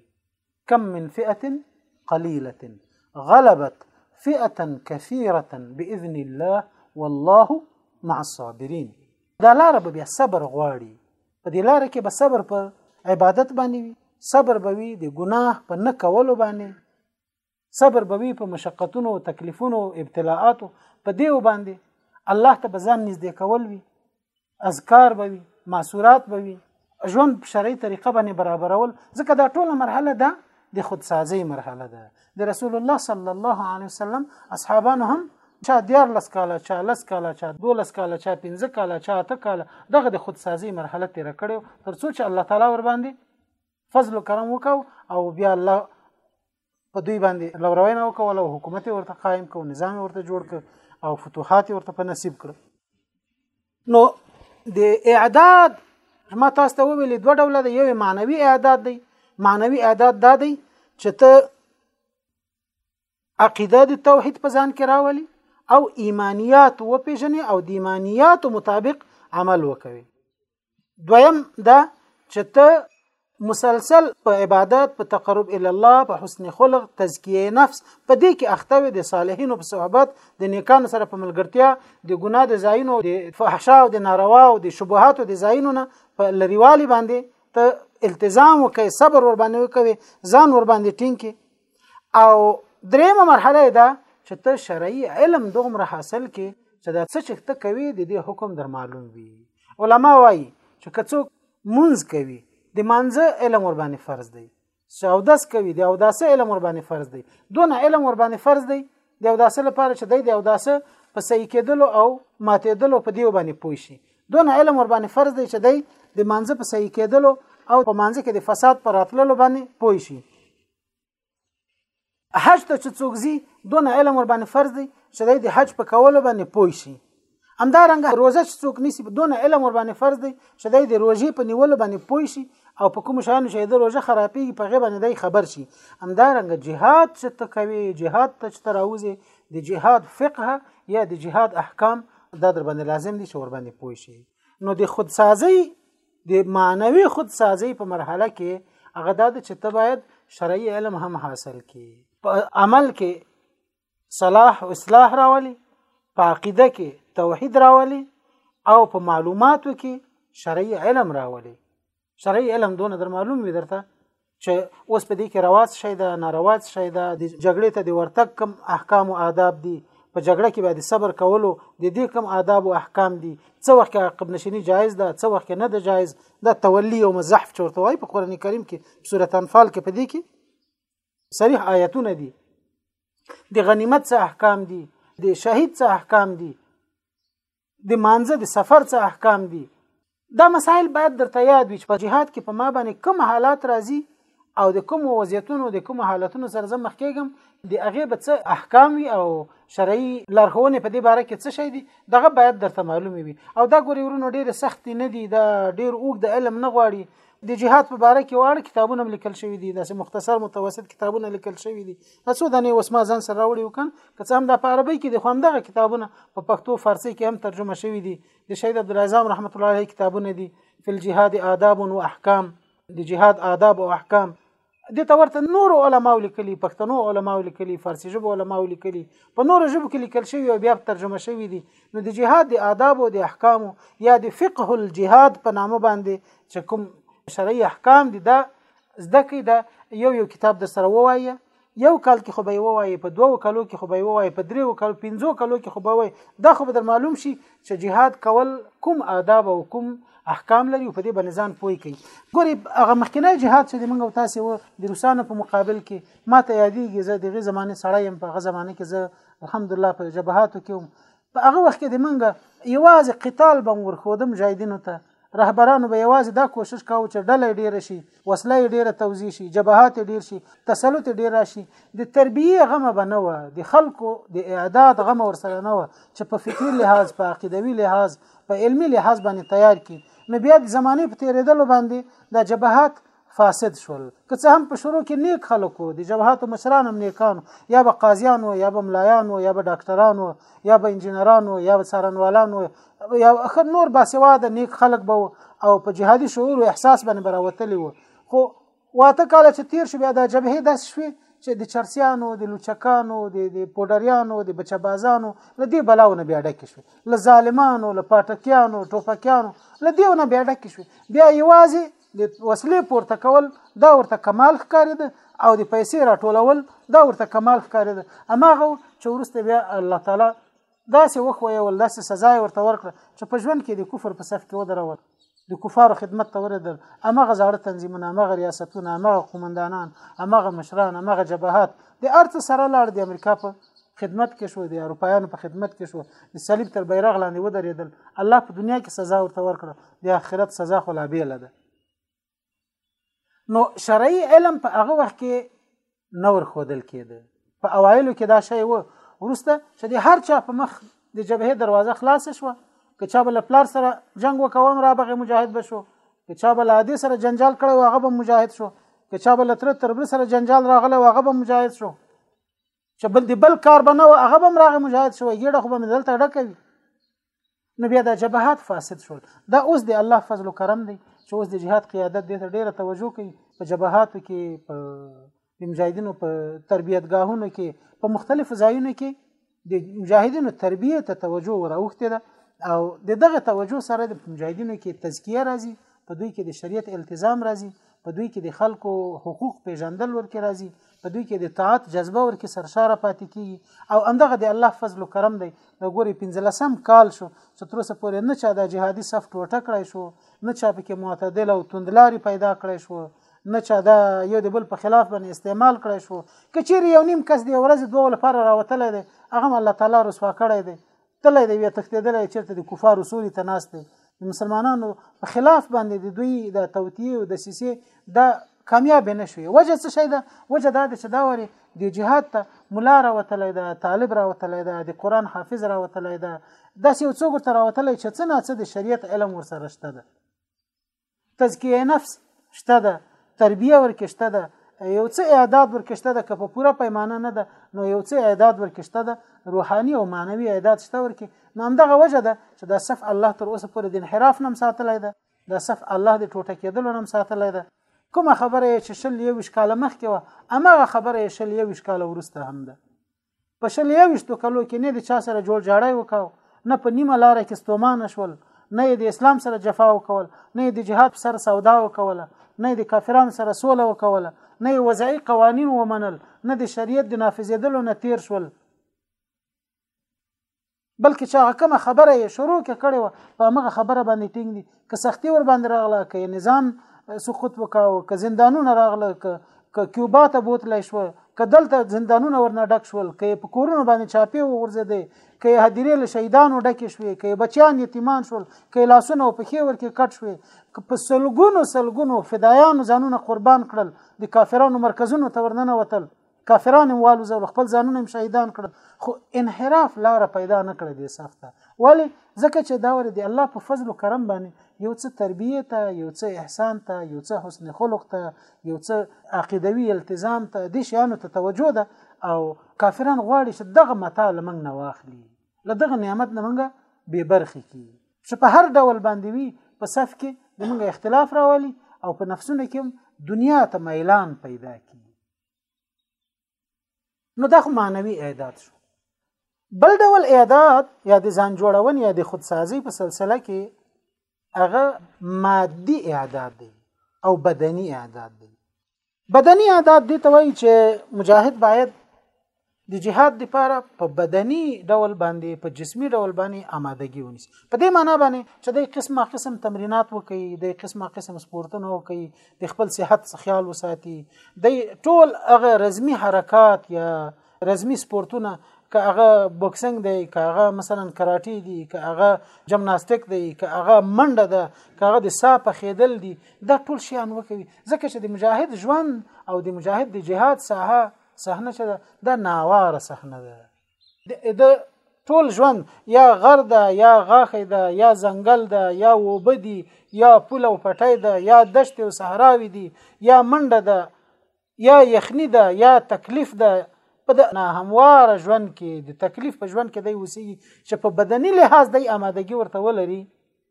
کم من فئه قلیله غلبت فئه کثیره باذن الله والله مع الصابرین دا لار به بیا صبر غواړي په دې لار کې به صبر په عبادت باندې وي صبر به وي د ګناه په نه کولو باندې صبر به وي په مشقتونو او تکلیفونو او ابتلاءاتو په دې باندې الله ته بزان نږدې کول وي اذکار به وي معصورات به وي ژوند په شرعي طریقه باندې برابرول ځکه دا ټوله مرحله ده د خودسازي مرحله ده د رسول الله صلی الله علیه وسلم اصحابانو هم چا دیار لس کاله چا لس کاله چا دولس کاله چا پنځه کاله چا اته کاله دغه د خودسازي مرحله تیر کړو ترڅو چې الله تعالی ور باندې فضل و کرم وکاو او بیا الله په دوی باندې لوروینه وکول او حکومت ورته قائم کو نظام ورته جوړ ک او فتوحات ورته په نصیب کړ نو د اعداد ما تاسو ته ویل دوه ډوله دی یو معنوي اعداد دی معنوي اعداد دا دی چې ته عقیده د توحید په ځان کې راولي او ایمانیات وپیژني او د ایمانیات مطابق عمل وکوي دویم دا چې ته مسلسل په عبادت په تقرب ال الله په حسن خلق تزکیه نفس په دې کې اخته وي د صالحینو په صحبت د نیکانو سره په ملګرتیا د ګناه د زاینو د فحشا او د ناروا او د شبهات او د زاینو نه په لریوالي باندې ته التزام وکړي صبر ور باندې وکړي ځان ور باندې ټینګ کړي او دریمه مرحله ده چې ته شرعي علم دومره حاصل کې چې دا څه چې ته کوي د دې حکم در معلوم وي علما وایي چې که څوک منځ کوي د مانځه علم ور باندې فرض دی سوداس کوي د اوداسه علم ور باندې فرض دی دون علم ور باندې فرض دی د اوداسه لپاره چې دی د اوداسه په صحیح کېدلو او ماتېدلو په دیو باندې پوي شي دون علم ور باندې فرض دی چې دی د مانځه په صحیح کېدلو او په مانځه کې د فساد پر راتللو باندې پوي شي حج ته چې څوک ځي دونه علم ور باندې فرض دی چې د حج په کولو باندې پوه شي همدارنګه روزه چې څوک نیسي دونه علم ور باندې فرض دی چې د روژې په نیولو باندې پوه شي او په کوم شان چې د روژه خرابېږي په غیبه باندې دی خبر شي همدارنګه جهاد چې ته کوي جهاد ته چې راوځي د جهاد فقه یا د جهاد احکام دا در باندې لازم دي چې ور باندې پوه شي نو د خودسازي د معنوي خودسازي په مرحله کې هغه دا چې ته باید شرعي علم هم حاصل کړي په عمل کې صلاح او اصلاح راولي په عقیده کې توحید راولي او په معلوماتو کې شرعي علم راولي شرعي علم دونه در معلوم وي درته چې اوس په دې کې رواج شي دا نارواج شي دا د جګړې ته د ورتګ کم احکام او آداب دي په جګړه کې باید صبر کولو د دې کم آداب او احکام دي څو وخت عقب نشینی جایز ده څو وخت نه ده جایز دا تولی او مزحف چورته وای په قران کریم کې سوره انفال کې په دې کې صریح آیتونه دي د غنیمت څخه احکام دي د شهید څخه احکام دي د مانزه د سفر څه احکام دي دا مسائل باید درته یاد وي چې په جهاد کې په ما باندې کوم حالات راځي او د کوم وضعیتونو د کوم حالتونو سره زه مخ کېږم د هغه به څه احکام وي او شرعي لارښوونې په دې باره کې څه شي دي دغه باید درته معلومي وي او دا ګوري ورونو ډېر سخت نه دي دا ډېر اوږد علم نه غواړي د جهاد په باره کې واړه کتابونه لیکل شوي دي داسې مختصر متوسط کتابونه لیکل شوي دي څو دانې اوس ما ځان سره راوړي وکړ که څه هم دا په عربي کې دي خو همدغه کتابونه په پښتو فارسي کې هم ترجمه شوي دي د شهید عبدالعظام رحمت الله علیه کتابونه دي فی الجهاد آداب و احکام د جهاد آداب او احکام د ته ورته نور علما لیکلي پښتنو علما لیکلي فارسی ژبه علما لیکلي په نور ژبو کې لیکل شوی او بیا ترجمه شوی دي نو د جهاد د آداب او د احکام یا د فقه الجهاد په نامه باندې چې کوم شرعي احکام دي دا زده کړئ دا یو یو کتاب در سره ووایي یو کال کې خو به ووایي په دوو کالو کې خو به ووایي په دریو کالو پنځو کالو کې خو به وایي دا خو به در معلوم شي چې جهاد کول کوم آداب او کوم احکام لري په دې باندې ځان پوي کوي ګوري هغه مخکنی جهاد چې موږ تاسو و د روسانو په مقابل کې ماته یادېږي زه دغه زمانه سړی يم په هغه زمانه کې زه الحمدلله په جبهاتو کې په هغه وخت کې د منګه یوازې قتال بم ورخودم جایدینو ته رهبرانو به یوازې دا کوشش کاوه چې ډله ډیره شي وسله ډیره توزیع شي جبهات ډیر شي تسلط ډیر راشي د تربیه غمه به نه وه د خلکو د اعداد غمه ورسره نه وه چې په فکري لحاظ په عقیدوي لحاظ په علمي لحاظ باندې تیار کی نو بیا د زمانه په تیریدلو باندې د جبهات فاسد شول که څه هم په شروع کې نیک خلکو د جبهاتو مشران هم نیکانو یا به قاضیانو یا به ملایانو یا به ډاکټرانو یا به انجینرانو یا به څارنوالانو یا اخر نور باسواده نیک خلک به او په جهادي شعور او احساس باندې براوتلی وو خو واته کال چې تیر شو بیا د جبهې داس شوي چې د چرسیانو د لوچکانو د د پودریانو د بچبازانو له دې بلاونه بیا ډکې شوې له ظالمانو له پاټکیانو ټوپکیانو له دېونه بیا ډکې شوې بیا یوازې د وسلې پورته کول دا ورته کمال ښکاري ده او د پیسې راټولول دا ورته کمال ښکاري ده اماغه چې ورسته بیا الله تعالی داسې وخوي ول داسې سزا ورته ورکړه چې په ژوند کې د کفر په صف کې ودرول د کفارو خدمت ته ورېدل امغه زاړه تنظیمونه امغه ریاستونه امغه قومندانان امغه مشران امغه جبهات د ارڅ سره لاړ د امریکا په خدمت کې شو د اروپایانو په خدمت کې شو د صلیب تر بیرغ لاندې ودرېدل الله په دنیا کې سزا ورته ورکړه د آخرت سزا خو لا بیله ده نو شرعي علم په هغه وخت کې نور خودل کېده په اوایلو کې دا شی و ورسته چې د هر چا په مخ د جبهه دروازه خلاص شوه که چا بل پلار سره جنگ وکوم را بغه مجاهد بشو که چا بل عادي سره جنجال کړو هغه به مجاهد شو که چا بل تر تر بل سره جنجال راغله هغه به مجاهد شو چې بل دی بل کار بنو هغه به راغه مجاهد شو یړه خو به مدلته ډکوي نو بیا د جبهات فاسد شول دا اوس د الله فضل او کرم دی چې اوس د جهاد قیادت دې ته ډیره توجه کوي په جبهاتو کې په مجاهدینو په تربیتګاهونو کې په مختلفو ځایونو کې د مجاهدینو تربیه ته توجه وراوخته ده او د دغه توجه سره د مجاهدینو کې تزکیه راځي په دوی کې د شریعت التزام راځي په دوی کې د خلکو حقوق پیژندل ورکې راځي په دوی کې د طاعت جذبه ورکه سرشاره پاتې کیږي او همدغه د الله فضل او کرم دی د ګوري 15 کال شو چې تر اوسه پورې نه چا د جهادي صف ټوټه کړای شو نه چا پکې معتدل او توندلاري پیدا کړای شو نه چا دا یو د بل په خلاف باندې استعمال کړای شو کچیر یو نیم کس دی ورځ دوه لپاره راوتل دی هغه الله تعالی رسوا کړی دی تللی دی یا تښتېدلی چېرته د کفارو سولې ته ناست دی د مسلمانانو په خلاف باندې د دوی د توطیې او د سیسې دا کامیاب نه شوې وجه څه شي ده وجه دا ده چې دا وری د جهاد ته ملا راوتلی ده طالب راوتلی ده د قران حافظ راوتلی ده داسې یو څوک ورته راوتلی چې څه نه څه د شریعت علم ورسره شته ده تزکیه نفس شته ده تربیه ورکه شته ده یو څه اعداد ورکه شته ده که په پوره پیمانه نه ده نو یو څه اعداد ورکه شته ده روحاني او معنوي اعداد شته ورکه نو همدغه وجه ده چې دا صف الله تر اوسه پورې د انحراف نم ساتلای ده دا صف الله د ټوټه کېدلو نم ساتلای ده کومه خبره چې شل یو کال مخکې و امغه خبره شل یو کال ورسته هم ده په شل یوشتو کلو کې نه د چا سره جوړ جاړی وکاو نه په نیمه لار کې ستومانه شول نه د اسلام سره جفا وکول نه د جهاد سره سودا وکوله نه د کافرانو سره سوله وکوله نه وضعي قوانین ومنل نه د شریعت د نافذېدلو نه تیر شول بلکې چې هغه کومه خبره یې شروع کې کړې وه په هغه خبره باندې ټینګ دي که سختی ور باندې راغله که نظام سقوط وکاو که زندانونه راغله که که کیوبا ته بوتلی شو که دلته زندانونه ورنه ډک شول که په کورونو باندې چاپې وغورځېدې که هدیرې له شهیدانو ډکې شوې که بچیان یتیمان شول که لاسونه او پښې ورکې کټ شوې که په سلګونو سلګونو فدایانو ځانونه قربان کړل د کافرانو مرکزونو ته ورننه وتل کافران هم والوزول خپل ځانونه هم شهیدان کړل خو انحراف لار پیدا نه کړې دې صف ته ولی ځکه چې دا ور دي الله په فضل او کرم باندې یو څه تربیه ته یو څه احسان ته یو څه حسن خلق ته یو څه عقیدوي التزام ته د شیانو ته توجه ده او کافران غواړي چې دغه متاع لمنګ نه واخلي لدغه نعمت نه منګه به برخي کی چې په هر ډول باندې وي په صف کې د منګه اختلاف راولي او په نفسونو کې دنیا ته میلان پیدا کی نو دا خو معنوي اعداد شو بل ډول اعداد یا د ځان جوړونې یا د خودسازي په سلسله کې هغه مادي اعداد دی او بدني اعداد دی بدني اعداد دي ته وایي چې مجاهد باید د جهاد لپاره په بدني ډول باندې په جسمي ډول باندې آمادګي ونیسي په دې معنی باندې چې د قسمه قسم تمرینات وکړي د قسمه قسم سپورتونه وکړي د خپل صحت خیال وساتي د ټول هغه رزمي حرکات یا رزمي سپورتونه که هغه بوکسنګ دی که هغه مثلا کراټي دی که هغه جمناستیک دی که هغه منډه ده که هغه د سا په خېدل دی دا ټول شیان وکوي ځکه چې د مجاهد ژوند او د مجاهد د جهاد ساحه صحنه چې ده دا ناواره صحنه ده د ټول ژوند یا غر ده یا غاخې ده یا ځنګل ده یا وبه دي یا پول او پټی ده یا دشت او صحراوي دي یا منډه ده یا یخني ده یا تکلیف ده په د ناهمواره ژوند کې د تکلیف په ژوند کې دی وسی چې په بدني لحاظ دی آمادګي ورته ولري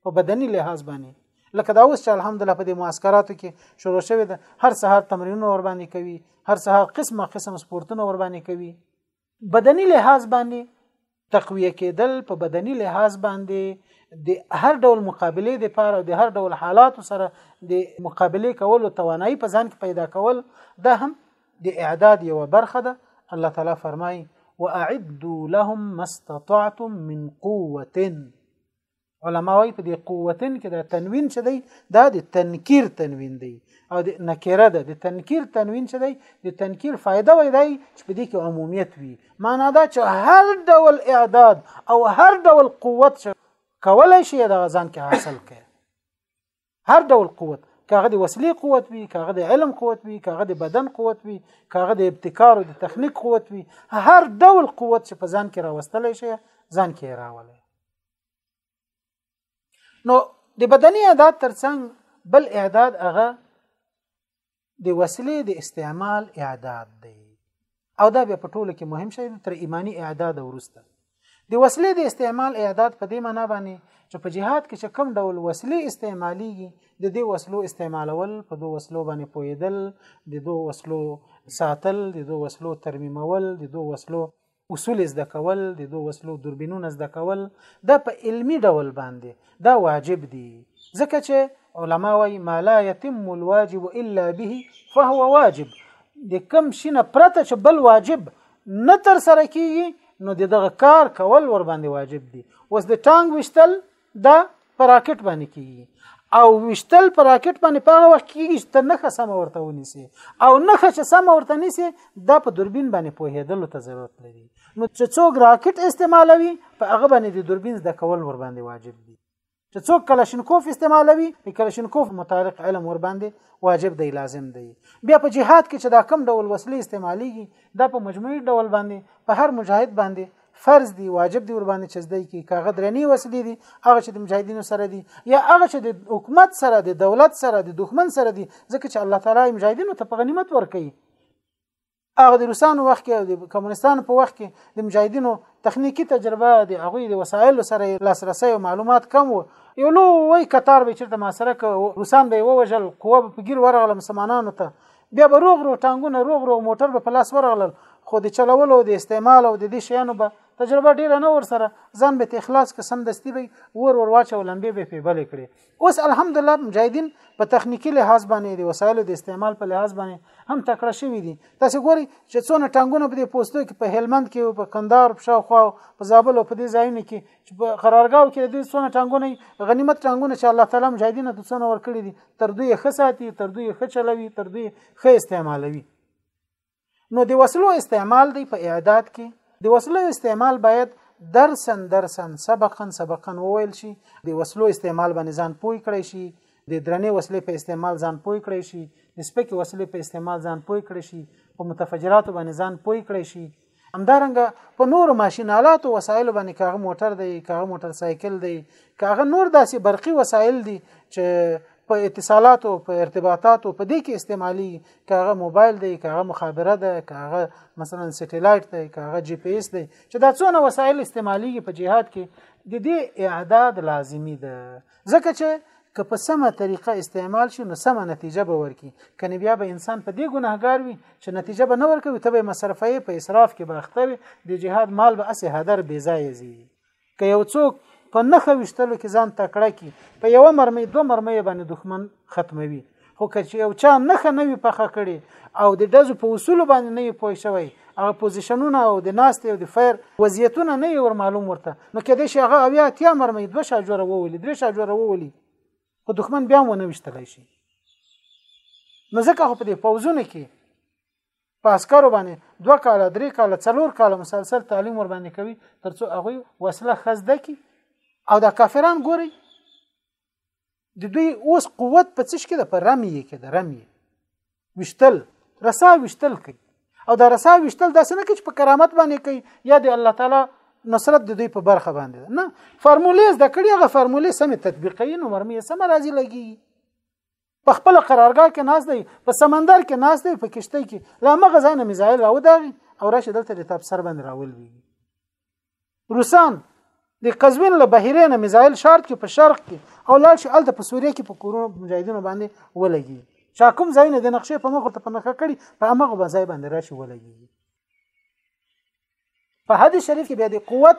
په بدني لحاظ باندې لکه دا اوس چې الحمدلله په دې معسكراتو کې شروع شوی ده هر سهار تمرینونه ور باندې کوي هر سهار قسمه قسم سپورتونه ور باندې کوي بدني لحاظ باندې تقویه کېدل په بدني لحاظ باندې د هر ډول مقابله د پاره او د هر ډول حالات سره د مقابله کولو توانایي په ځان کې پیدا کول دا هم د اعداد یو برخه ده الله تعالی فرمایي واعدوا لهم ما استطعتم من قوه علما وايي په دې قوتن کې دا تنوین څه دی دا د تنکیر تنوین دی او د نکره ده د تنکیر تنوین څه دی د تنکیر فائدہ وای دی چې په دې کې عمومیت وي معنا دا چې هر ډول اعداد او هر ډول قوت کولای شي دا ځان کې حاصل کړي هر ډول قوت کاغه د وسلې قوت وي کاغه د علم قوت وي کاغه د بدن قوت وي کاغه د ابتکار او د تخنیک قوت وي هر ډول قوت چې په ځان کې راوستل شي ځان کې راولي نو د بدني اعداد ترڅنګ بل اعداد هغه د وسیلې د استعمال اعداد دی او دا بیا په ټولو کې مهم شی تر ایمانی اعداد ورسته د وسلې د استعمال اعداد په دې معنی باندې چې په جهاد کې چې کم ډول وسلې استعماليږي د دې وسلو استعمالول په دوه وسلو باندې پویدل د دوه وسلو ساتل د دوه وسلو ترمیمول د دوه وسلو اصول زده کول د دوه وسلو دوربینونه زده کول دا په علمی ډول باندې دا واجب دي ځکه چې علما وايي ما لا يتم الواجب الا به فهو واجب د کم شینه پرته چې بل واجب نه تر سره کیږي نو دغه کار کول ور باندې واجب دي اوس د ټانګ وشتل دا په راکټ باندې کیږي او وشتل په راکټ باندې په هغه وخت کیږي چې ته نخه سم ورته ونیسي او نخه چې سم ورته نیسي دا په دوربین باندې پوهېدلو ته ضرورت لري نو چې څوک راکټ استعمالوي په هغه باندې د دوربین زده کول ور باندې واجب دي چې څوک کلاشینکوف استعمالوي د کلاشینکوف متعلق علم ور باندې واجب دی لازم دی بیا په جهاد کې چې دا کم ډول وسلې استعماليږي دا په مجموعي ډول باندې په هر مجاهد باندې فرض دی واجب دی ور باندې چې زده کی کاغه درنی وسلې دي هغه چې د مجاهدینو سره دي یا هغه چې د حکومت سره د دولت سره د دښمن سره دي ځکه چې الله تعالی مجاهدینو ته په غنیمت ورکړي هغه د روسانو وخت کې او د کمونستانو په وخت کې د مجاهدینو تخنیکی تجربه د هغوی د وسایلو سره لاسرسي او معلومات کم وو یو لوی کتار به چیرته ما سره روسان به ووجل قوه په ګیر ورغله مسلمانانو ته بیا به روغ روغ ټانګونه روغ روغ موټر به په لاس ورغلل خو د چلولو د استعمال او د دې شیانو به تجربه ډیره نه ور سره ځان به اخلاص که سم دستی به ور ور واچو لمبه به په بل کړي اوس الحمدلله مجاهدین په تخنیکی لحاظ باندې د وسایلو د استعمال په لحاظ باندې هم تکړه شوی دي تاسو ګوري چې څونه ټانګونه په دې پوسټو کې په هلمند کې او په کندهار په شاوخوا په زابل او په دې ځایونو کې چې په قرارګاو کې دوی څونه ټانګونه غنیمت ټانګونه چې الله تعالی مجاهدینو ته څونه ورکړي دي تر دوی ښه ساتي تر دوی ښه چلوي تر دوی ښه استعمالوي نو د وسلو استعمال دی په اعداد کې د وسلو استعمال باید درسن درسن سبقا سبقا وویل شي د وسلو استعمال باندې ځان پوي کړی شي د درنې وسلې په استعمال ځان پوي کړی شي د سپکې وسلې په استعمال ځان پوي کړی شي په متفجراتو باندې ځان پوي کړی شي همدارنګه په نورو ماشين آلاتو وسایلو باندې کاغه موټر دی کاغه موټر سایکل دی کاغه نور داسې برقي وسایل دي چې په اتصالاتو په ارتباطاتو په دې کې استعمالي کاغه موبایل دی کاغه مخابره ده کاغه مثلا سټلایټ دی کاغه جی پی اس دی چې دا څونه وسایل استعمالي په جهاد کې د دې اعداد لازمی ده ځکه چې که په سمه طریقه استعمال شي نو سمه نتیجه به ورکړي کنه بیا به انسان په دې ګناهګار وي چې نتیجه به نه ورکوي ته به مصرفه په اسراف کې باخته وي د جهاد مال به اسه هدر بې ځای زی که یو څوک په نخه وشتلو کې ځان تکړه کی په یو مرمۍ دوه مرمۍ باندې دښمن ختموي خو که چې یو چا نخه نه وي پخه کړي او د ډزو په اصول باندې نه وي پوه شوی هغه پوزیشنونه او د ناستې او د فیر وضعیتونه نه ور معلوم ورته نو کېدای شي هغه اویا اتیا مرمۍ دوه شاجوره وولي درې شاجوره وولي خو دښمن بیا هم ونه ویشتلی شي نو ځکه خو په دې پوځونه کې په عسکرو باندې دوه کاله درې کاله څلور کاله مسلسل تعلیم ور باندې کوي ترڅو هغه وسله خزده کی او دا کافران ګوري د دوی اوس قوت په څه کې ده په رمی کې ده رمی وشتل رسا وشتل کوي او دا رسا وشتل داسې نه کوي چې په کرامت باندې کوي یا د الله تعالی نصرت د دوی په برخه باندې نه فرمولې زده کړي هغه فرمولې سمې تطبیقي نو مرمي سم راځي لګي په خپل قرارګاه کې ناس دی په سمندر کې ناس دی په کشته کې لا مغه ځای نه میزایل راوداغي او راشه دلته د تاب سر باندې راولوي روسان د قزوین له بهیرې نه میزایل شارت کې په شرق کې او لاړ شي الته په سوریه کې په کورونو مجاهدینو باندې ولګي چا کوم ځای نه د نقشې په مخ ته په نخښه کړي په هغه ځای باندې راشي ولګي په حدیث شریف کې بیا د قوت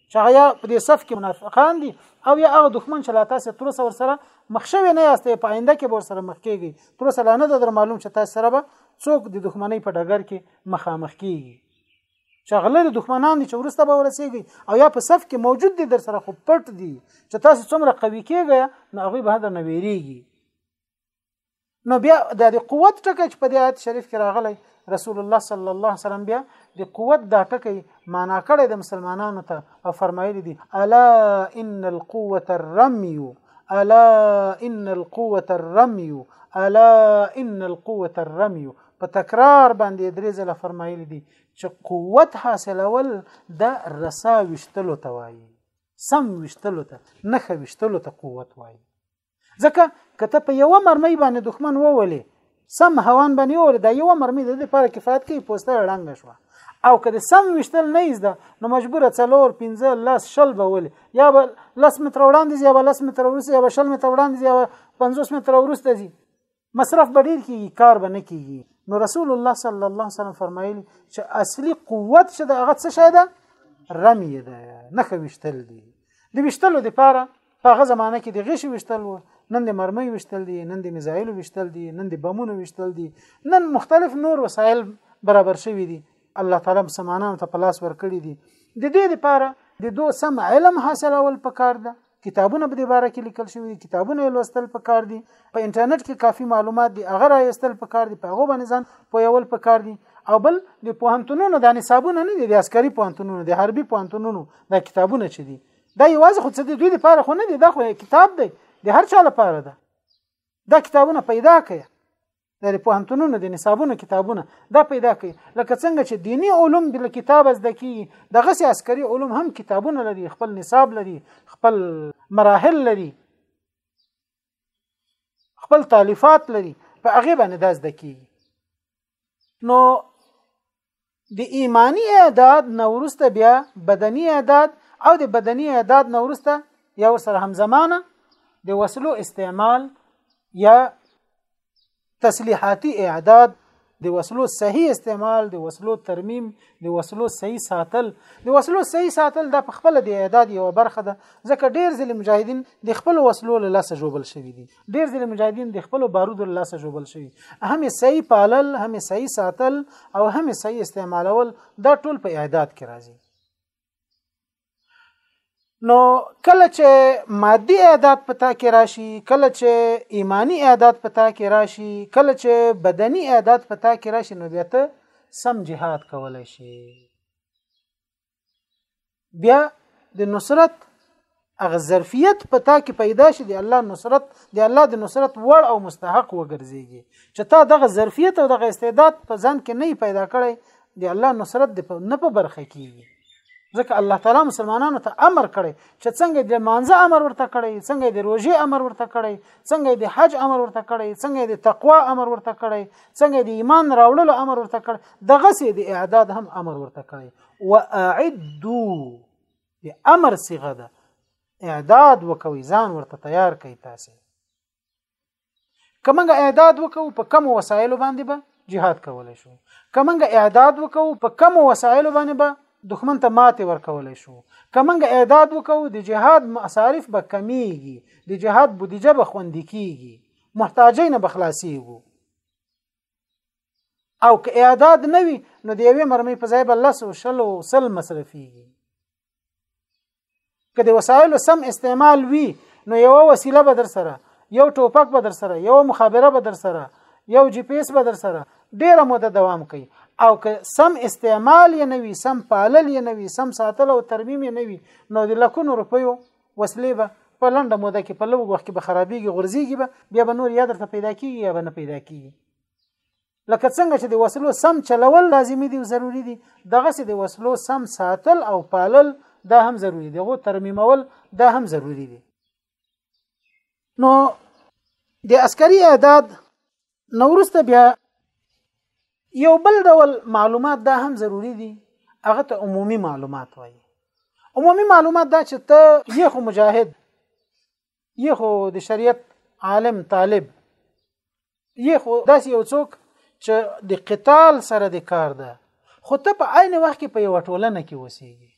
چې هغه په دې صف کې منافقان دي او یا هغه دښمن چې لا تاسو تر اوسه ورسره مخ شوی نه یاست په آینده کې به ورسره مخ کیږي تر اوسه لا نه در معلوم چې تاسو سره به څوک د دښمنۍ په ډګر کې مخامخ کیږي چې غله د دښمنان دي چې ورسته به ورسیږي او یا په صف کې موجود دي در سره خو پټ دي چې تاسو څومره قوي کیږئ نو هغه به در نه ویریږي نو بیا د دې قوت ټکی چې په دې آیت شریف کې راغلی رسول الله صلی الله علیه وسلم بیا د قوت دا ټکی معنا کړی د مسلمانانو ته او فرمایلی دی الا ان القوه الرمي الا ان القوه الرمي الا ان القوه الرمي په تکرار باندې درې ځله فرمایلی دی چې قوت حاصلول د رسا وشتلو ته وایي سم وشتلو ته نه وشتلو ته قوت وایي ځکه کته په یو مرمۍ باندې دښمن وولې سم هوان باندې وولې دا یو مرمۍ د لپاره کفایت کوي پوسټه رنګ شوه او کله سم وشتل نه زده نو مجبور څلور 15 لس شل به ول یا به لس متر وړاندې یا به لس متر ورسې یا به شل متر وړاندې یا به 50 متر ورسته دي مصرف به ډیر کیږي کار به نه کیږي نو رسول الله صلی الله علیه وسلم فرمایل چې اصلي قوت چې د هغه څه شه ده رمی ده نه خوشتل دي د وشتلو د پاره په هغه زمانه کې د غش وشتل و نن د مرمۍ وشتل دي نن د میزایل وشتل دي نن د بمونو وشتل دي نن مختلف نور وسایل برابر شوي دي الله تعالی مسلمانانو ته پلاس ورکړي دي د دې لپاره د دو سم علم حاصلول پکار ده کتابونه په دې باره کې لیکل شوي دي کتابونه لوستل پکار دي په انټرنیټ کې کافي معلومات دي هغه راایستل پکار دي په هغه باندې ځان پویول پکار دي او بل د پوهنتونونو د نصابونه نه دي د عسکري پوهنتونونو د حربي پوهنتونونو د کتابونه چي دي دا یوازې خو څه دي دوی لپاره خو نه دي دا خو کتاب دی د هر چا لپاره ده دا کتابونه پیدا کړئ د پوهنتونونو د نصابونو کتابونه دا پیدا کړي لکه څنګه چې دینی علوم د کتاب زده کی دغه سي عسکري علوم هم کتابونه لري خپل نصاب لري خپل مراحل لري خپل تالیفات لري په هغه باندې دا زده کی نو د ایمانی اعداد نورسته بیا بدنی اعداد او د بدنی اعداد نورسته یا سره همزمانه د وسلو استعمال یا تسلیحاتي اعداد د وسلو صحیح استعمال د وسلو ترمیم د وسلو صحیح ساتل د وسلو صحیح ساتل د خپل د اعداد یو برخه ده ځکه ډیر ځل مجاهدین د خپل وسلو له لاسه جوړل شوی دي ډیر ځله مجاهدین د خپل بارود له لاسه جوړل شوی هم صحیح پالل هم صحیح ساتل او هم صحیح استعمالول دا ټول په اعداد کې راځي نو کله چې مادي اعداد پتا کې راشي کله چې ایمانی اعداد پتا کې راشي کله چې بدني اعداد پتا کې راشي نو بیا ته سم جهاد کولای شي بیا د نصرت هغه ظرفیت پتا کې پیدا شي د الله نصرت د الله د نصرت وړ او مستحق وګرځيږي چې تا دغه ظرفیت او دغه استعداد په ځان کې نه پیدا کړي د الله نصرت د نه په برخه کیږي ځکه الله تعالی مسلمانانو ته امر کړي چې څنګه د مانزه امر ورته کړي څنګه د روژې امر ورته کړي څنګه د حج امر ورته کړي څنګه د تقوا امر ورته کړي څنګه د ایمان راوړلو امر ورته کړي دغه سي د اعداد هم امر ورته کړي واعدو د امر صيغه ده اعداد وکوي ځان ورته تیار کړئ تاسو کومه اعداد وکاو په کم وسایل باندې به jihad کولای شو کومه اعداد وکاو په کم وسایل باندې به دښمن ته ماته ورکولای شو کومه اعداد وکاو د jihad مصارف به کمیږي د jihad بودیجه به خوندې کیږي محتاجین به خلاصيږي او که اعداد نه وي نو د یوې مرمۍ په ځای به لس او شل او سل مصرفېږي که د وسایلو سم استعمال وي نو یو وسیله به در سره یو ټوپک به در سره یو مخابره به در سره یو جی پی اس به در سره ډیره مده دوام کوي او که سم استعمال یې نه وي سم پالل یې نه وي سم ساتل او ترمیم یې نه وي نو د لکونو روپیو وسلې به په لنډه موده کې په لږ وخت کې به خرابېږي غورځېږي به بیا به نور یا درته پیدا کېږي یا به نه پیدا کېږي لکه څنګه چې د وسلو سم چلول لازمي دي او ضروری دي دغسې د وسلو سم ساتل او پالل دا هم ضروری دي غو ترمیمول دا هم ضروری دي نو د عسکري اعداد نو ورسته بیا یو بل ډول معلومات دا هم ضروری دي هغه ته عمومي معلومات وایي عمومي معلومات دا چې ته یې خو مجاهد یې خو د شریعت عالم طالب یې خو داسې یو څوک چې د قتال سره د کار ده خو ته په عین وخت کې په یو ټولنه کې وسیږي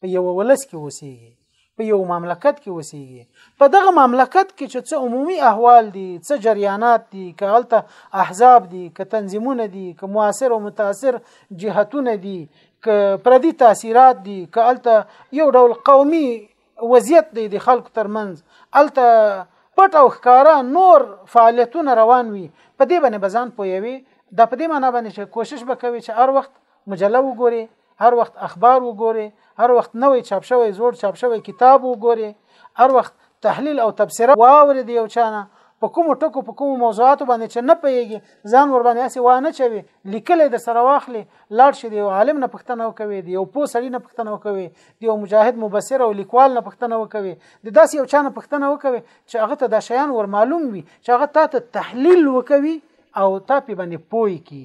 په یو ولس کې اوسېږي په یو مملکت کې اوسېږي په دغه مملکت کې چې څه عمومي احوال دي څه جریانات دي که هلته احزاب دي که تنظیمونه دي که موثر او متاثر جهتونه دي که پردي تاثیرات دي که هلته یو ډول قومي وضعیت دی د خلکو ترمنځ هلته پټ او ښکارا نور فعالیتونه روان وي په دې باندې بزان پویوي دا په دې معنی باندې چې کوشش وکوي چې هر وخت مجله وګوري هر وخت اخبار وګوري هر وخت نوې چاپ شوی زوړ چاپ شوی کتاب وګوري هر وخت تحلیل او تبصره واوري دی یو چانه په کوم ټکو په کوم موضوعاتو باندې چې نه پیږي ځان ور باندې اسی وانه چوي لیکلې د سره واخلي لاړ شي دی عالم نه پښتنه وکوي دی یو پو سړی نه پښتنه وکوي دی یو مجاهد مبصر او لیکوال نه پښتنه وکوي د داس یو چانه پښتنه وکوي چې هغه ته دا شیان ور معلوم وي چې هغه تاسو تحلیل وکوي او تا په باندې پوي کی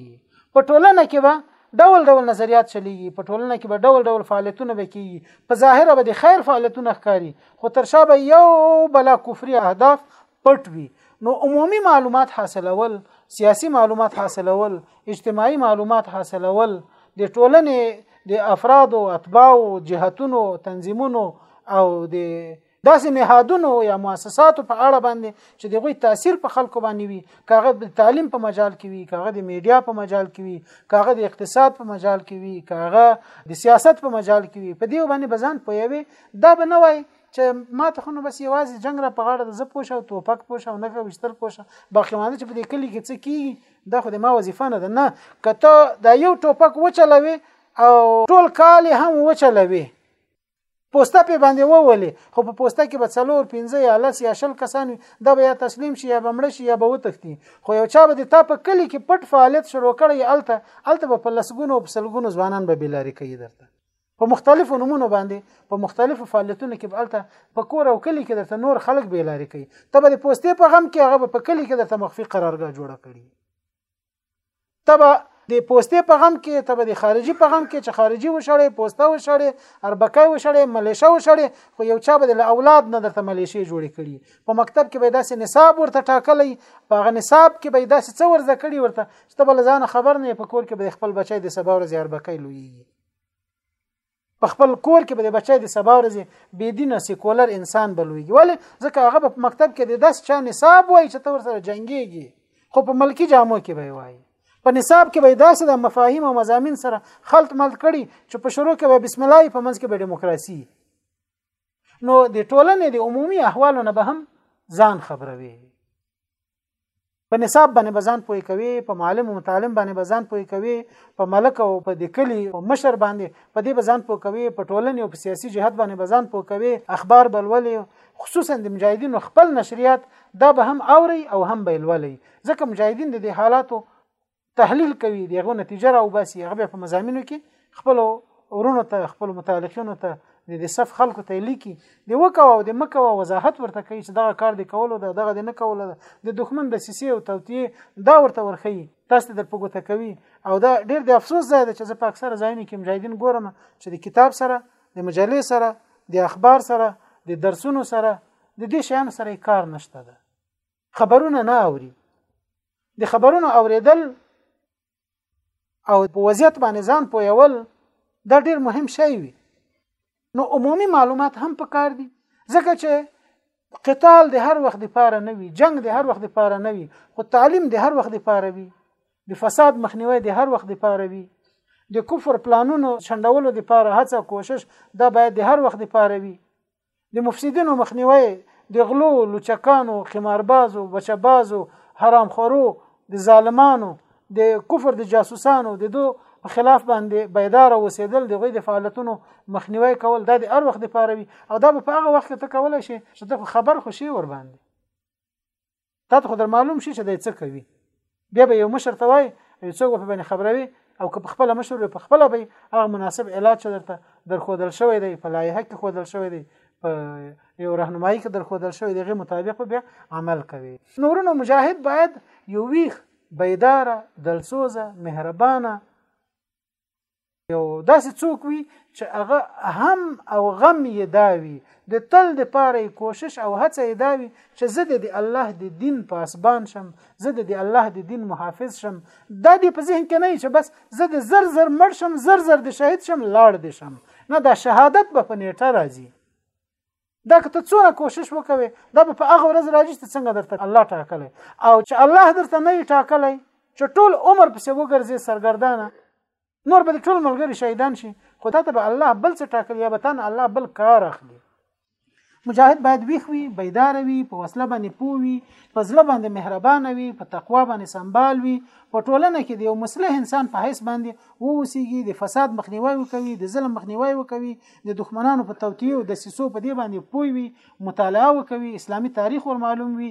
په ټولنه کې به ډول ډول نظریات چلیږي په ټولنه کې به ډول ډول فعالیتونه به کیږي په ظاهره به د خیر فعالیتونه ښکاري خو تر شا به یو بلا کفري اهداف پټ وي نو عمومي معلومات حاصلول سیاسي معلومات حاصلول اجتماعي معلومات حاصلول د ټولنې د افرادو اتباعو جهتونو تنظیمونو او د داسې نهادونو یا مؤسساتو په اړه باندې چې د غوي تاثیر په خلکو باندې وي کاغه د تعلیم په مجال کې وي کاغه د میډیا په مجال کې وي کاغه د اقتصاد په مجال کې وي کاغه د سیاست په مجال کې وي په دې باندې بزان پویوي دا به نه وای چې ما ته خو نو بس یوازې جنگ را په غاړه د زه پوښه او توپک پوښه او نخه وشتل پوښه باقي مانده چې په دې کلی کې څه کیږي دا خو د ما وظیفه نه ده نه کته دا یو توپک وچلوي او ټول کال هم وچلوي پوسټه په باندې وولي خو په پوسټه کې به څلور پنځه یا لس یا شل کسان وي دا به یا تسلیم شي یا به مړ شي یا به وتښتي خو یو چا به د تا په کلی کې پټ فعالیت شروع کړی الته الته به په لسګونو او په سلګونو ځوانان به بلاري کوي درته په مختلفو نمونه باندې په مختلفو فعالیتونو کې بلته په کور او کلی کې درته نور خلک بلاري کوي ته به د پوسټې په غم کې هغه په کلی کې درته مخفي قرارګاه جوړه کړي تبه د پوستې په غم کې ته به د خارجي په غم کې چې خارجي وشړې پوسته وشړې اربکای وشړې ملیشه وشړې خو یو چا به د اولاد نه درته ملیشې جوړې کړي په مکتب کې به داسې نصاب ورته ټاکلی په هغه نصاب کې به داسې څه ورزده کړي ورته چې ته بل ځان خبر نه په کور کې به خپل بچی د سبا ورځې اربکای لویږي په خپل کور کې به د بچی د سبا ورځې بې دینه سیکولر انسان بلويږي ولې ځکه هغه په مکتب کې د داس چا نصاب وای چې تور سره جنگيږي خو په ملکی جامو کې به وای په نصاب کې به داسې د مفاهیم او مزامین سره خلط ملت کړي چې په شروع کې به بسم الله په منځ کې به دیموکراسي نو د ټولنې د عمومي احوالو نه به هم ځان خبروي په نصاب باندې بزان پوي کوي په معلم او متعلم باندې بزان پوي کوي په ملک او په دکلی او مشر باندې په دې بزان پوي کوي په ټولنې او په سیاسي جهاد باندې بزان پوي کوي اخبار بلولي خصوصا د مجاهدینو خپل نشریات دا به هم اوري او هم به لولي ځکه مجاهدین د دې حالاتو تحلیل کوي دغه نتیجه را وباسي هغه په مزامینو کې خپل ورونو ته خپل متعلقینو ته د دې صف خلکو ته لیکي د وکاو او د مکاو وضاحت ورته کوي چې دغه کار دی کولو ده دغه دی نه کولو ده د دښمن د سیسې او توتیه دا ورته ورخی تاسو در په ګوته کوي او دا ډیر د افسوس ځای ده چې زه په اکثره ځایونو کې مجاهدین ګورم چې د کتاب سره د مجلې سره د اخبار سره د درسونو سره د دې شیانو سره کار نشته ده خبرونه نه اوري د خبرونو اوریدل او په وضعیت باندې ځان پویول دا ډیر مهم شی وي نو عمومي معلومات هم پکار دي ځکه چې قتال د هر وخت لپاره نه وي جنگ د هر وخت لپاره نه وي خو تعلیم د هر وخت لپاره وي د فساد مخنیوي د هر وخت لپاره وي د کفر پلانونو شندولو لپاره هڅه کوشش دا باید د هر وخت لپاره وي د مفسدینو مخنیوي د غلو لوچکانو قماربازو بچبازو حرامخورو د ظالمانو د کفر د جاسوسانو د دو په خلاف باندې بیدار اوسېدل د غوی د فعالیتونو مخنیوي کول دا د هر وخت لپاره وي او دا په هغه وخت کې ته کولای شي چې ته خبر خوشي ور باندې تا ته خو در معلوم شي چې دی څه کوي بیا به یو مشر ته وای یو څوک په باندې خبروي او که په خپل مشر په خپل به هغه مناسب علاج چې درته در خودل شوی دی په لایحه کې خودل شوی دی په یو راهنمایي کې در خودل شوی دی غي مطابق بیا عمل کوي نورونو مجاهد باید یو ویخ بیداره دلسوزه مهربانه یو داسې څوک وي چې هغه هم او غم یې داوي د تل د پاره کوشش او هڅه یې داوي چې زه د الله د دین پاسبان شم زه د الله د دین محافظ شم دا دې په ذهن کې نه چې بس زه د زر زر مړ شم زر زر د شهید شم لاړ دې شم نه دا شهادت به په نیټه راځي دا که ته څونه کوشش وکوي دا به په هغه ورځ راځي چې څنګه درته الله ټاکلی او چې الله درته نه یې ټاکلی چې ټول عمر پسې وګرځې سرګردانه نور به ټول ملګري شهیدان شي خو تا ته به الله بل څه ټاکلی یا به تا نه الله بل کار اخلي مجاهد باید ویښ وي بیدار وي په وسله باندې پوه وي په زړه باندې مهربان وي په تقوا باندې سنبال وي په ټولنه کې د یو مصلح انسان په حیث باندې ووسیږي د فساد مخنیوي وکوي د ظلم مخنیوي وکوي د دښمنانو په توطیه او د سیسو په دې باندې پوي وي مطالعه وکوي اسلامي تاریخ ور معلوم وي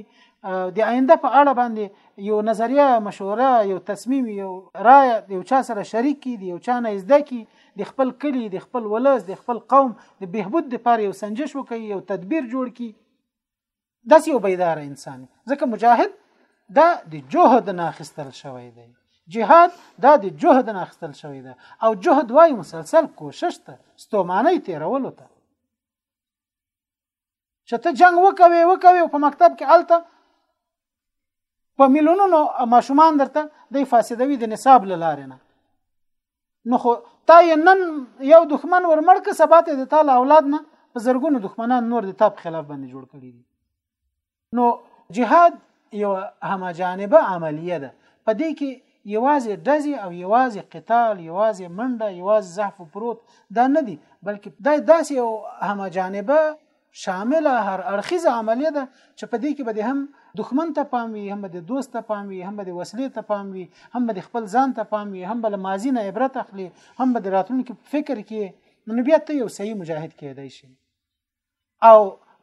د آینده په اړه باندې یو نظریه مشوره یو تصمیم یو رائے یو چا سره شریک کی دی یو چا نه زده کی د خپل کلی د خپل ولس د خپل قوم د بهبود لپاره یو سنجش وکړي یو تدبیر جوړ کړي داسې یو بیدار انسان ځکه مجاهد دا د جهد نه اخستل شوی دی جهاد دا د جهد نه اخستل شوی دی او جهد وای مسلسل کوشش ته ستومانه تیرولو ته چې ته جنگ وکوي وکوي په مکتب کې الته په میلیونونو ماشومان درته د فاسدوي د نصاب لاره نه نو خو تا یې نن یو دښمن ورمړ که سبا ته د تا له اولاد نه په زرګونو دښمنان نور د تا په خلاف باندې جوړ کړي دي نو جهاد یو همه جانبه عملیه ده په دې کې یوازې ډزې او یوازې قتال یوازې منډه یوازې زحف پروت دا نه دي بلکې دا داسې یو همه جانبه شامله هر اړخیزه عملیه ده چې په دې کې به هم دښمن ته پام وي هم د دوست ته پام وي هم د وسلې ته پام وي هم د خپل ځان ته پام وي هم د ماضی نه عبرت اخلي هم د راتلونکي فکر کې نو بیا ته یو صحیح مجاهد کېدای شي او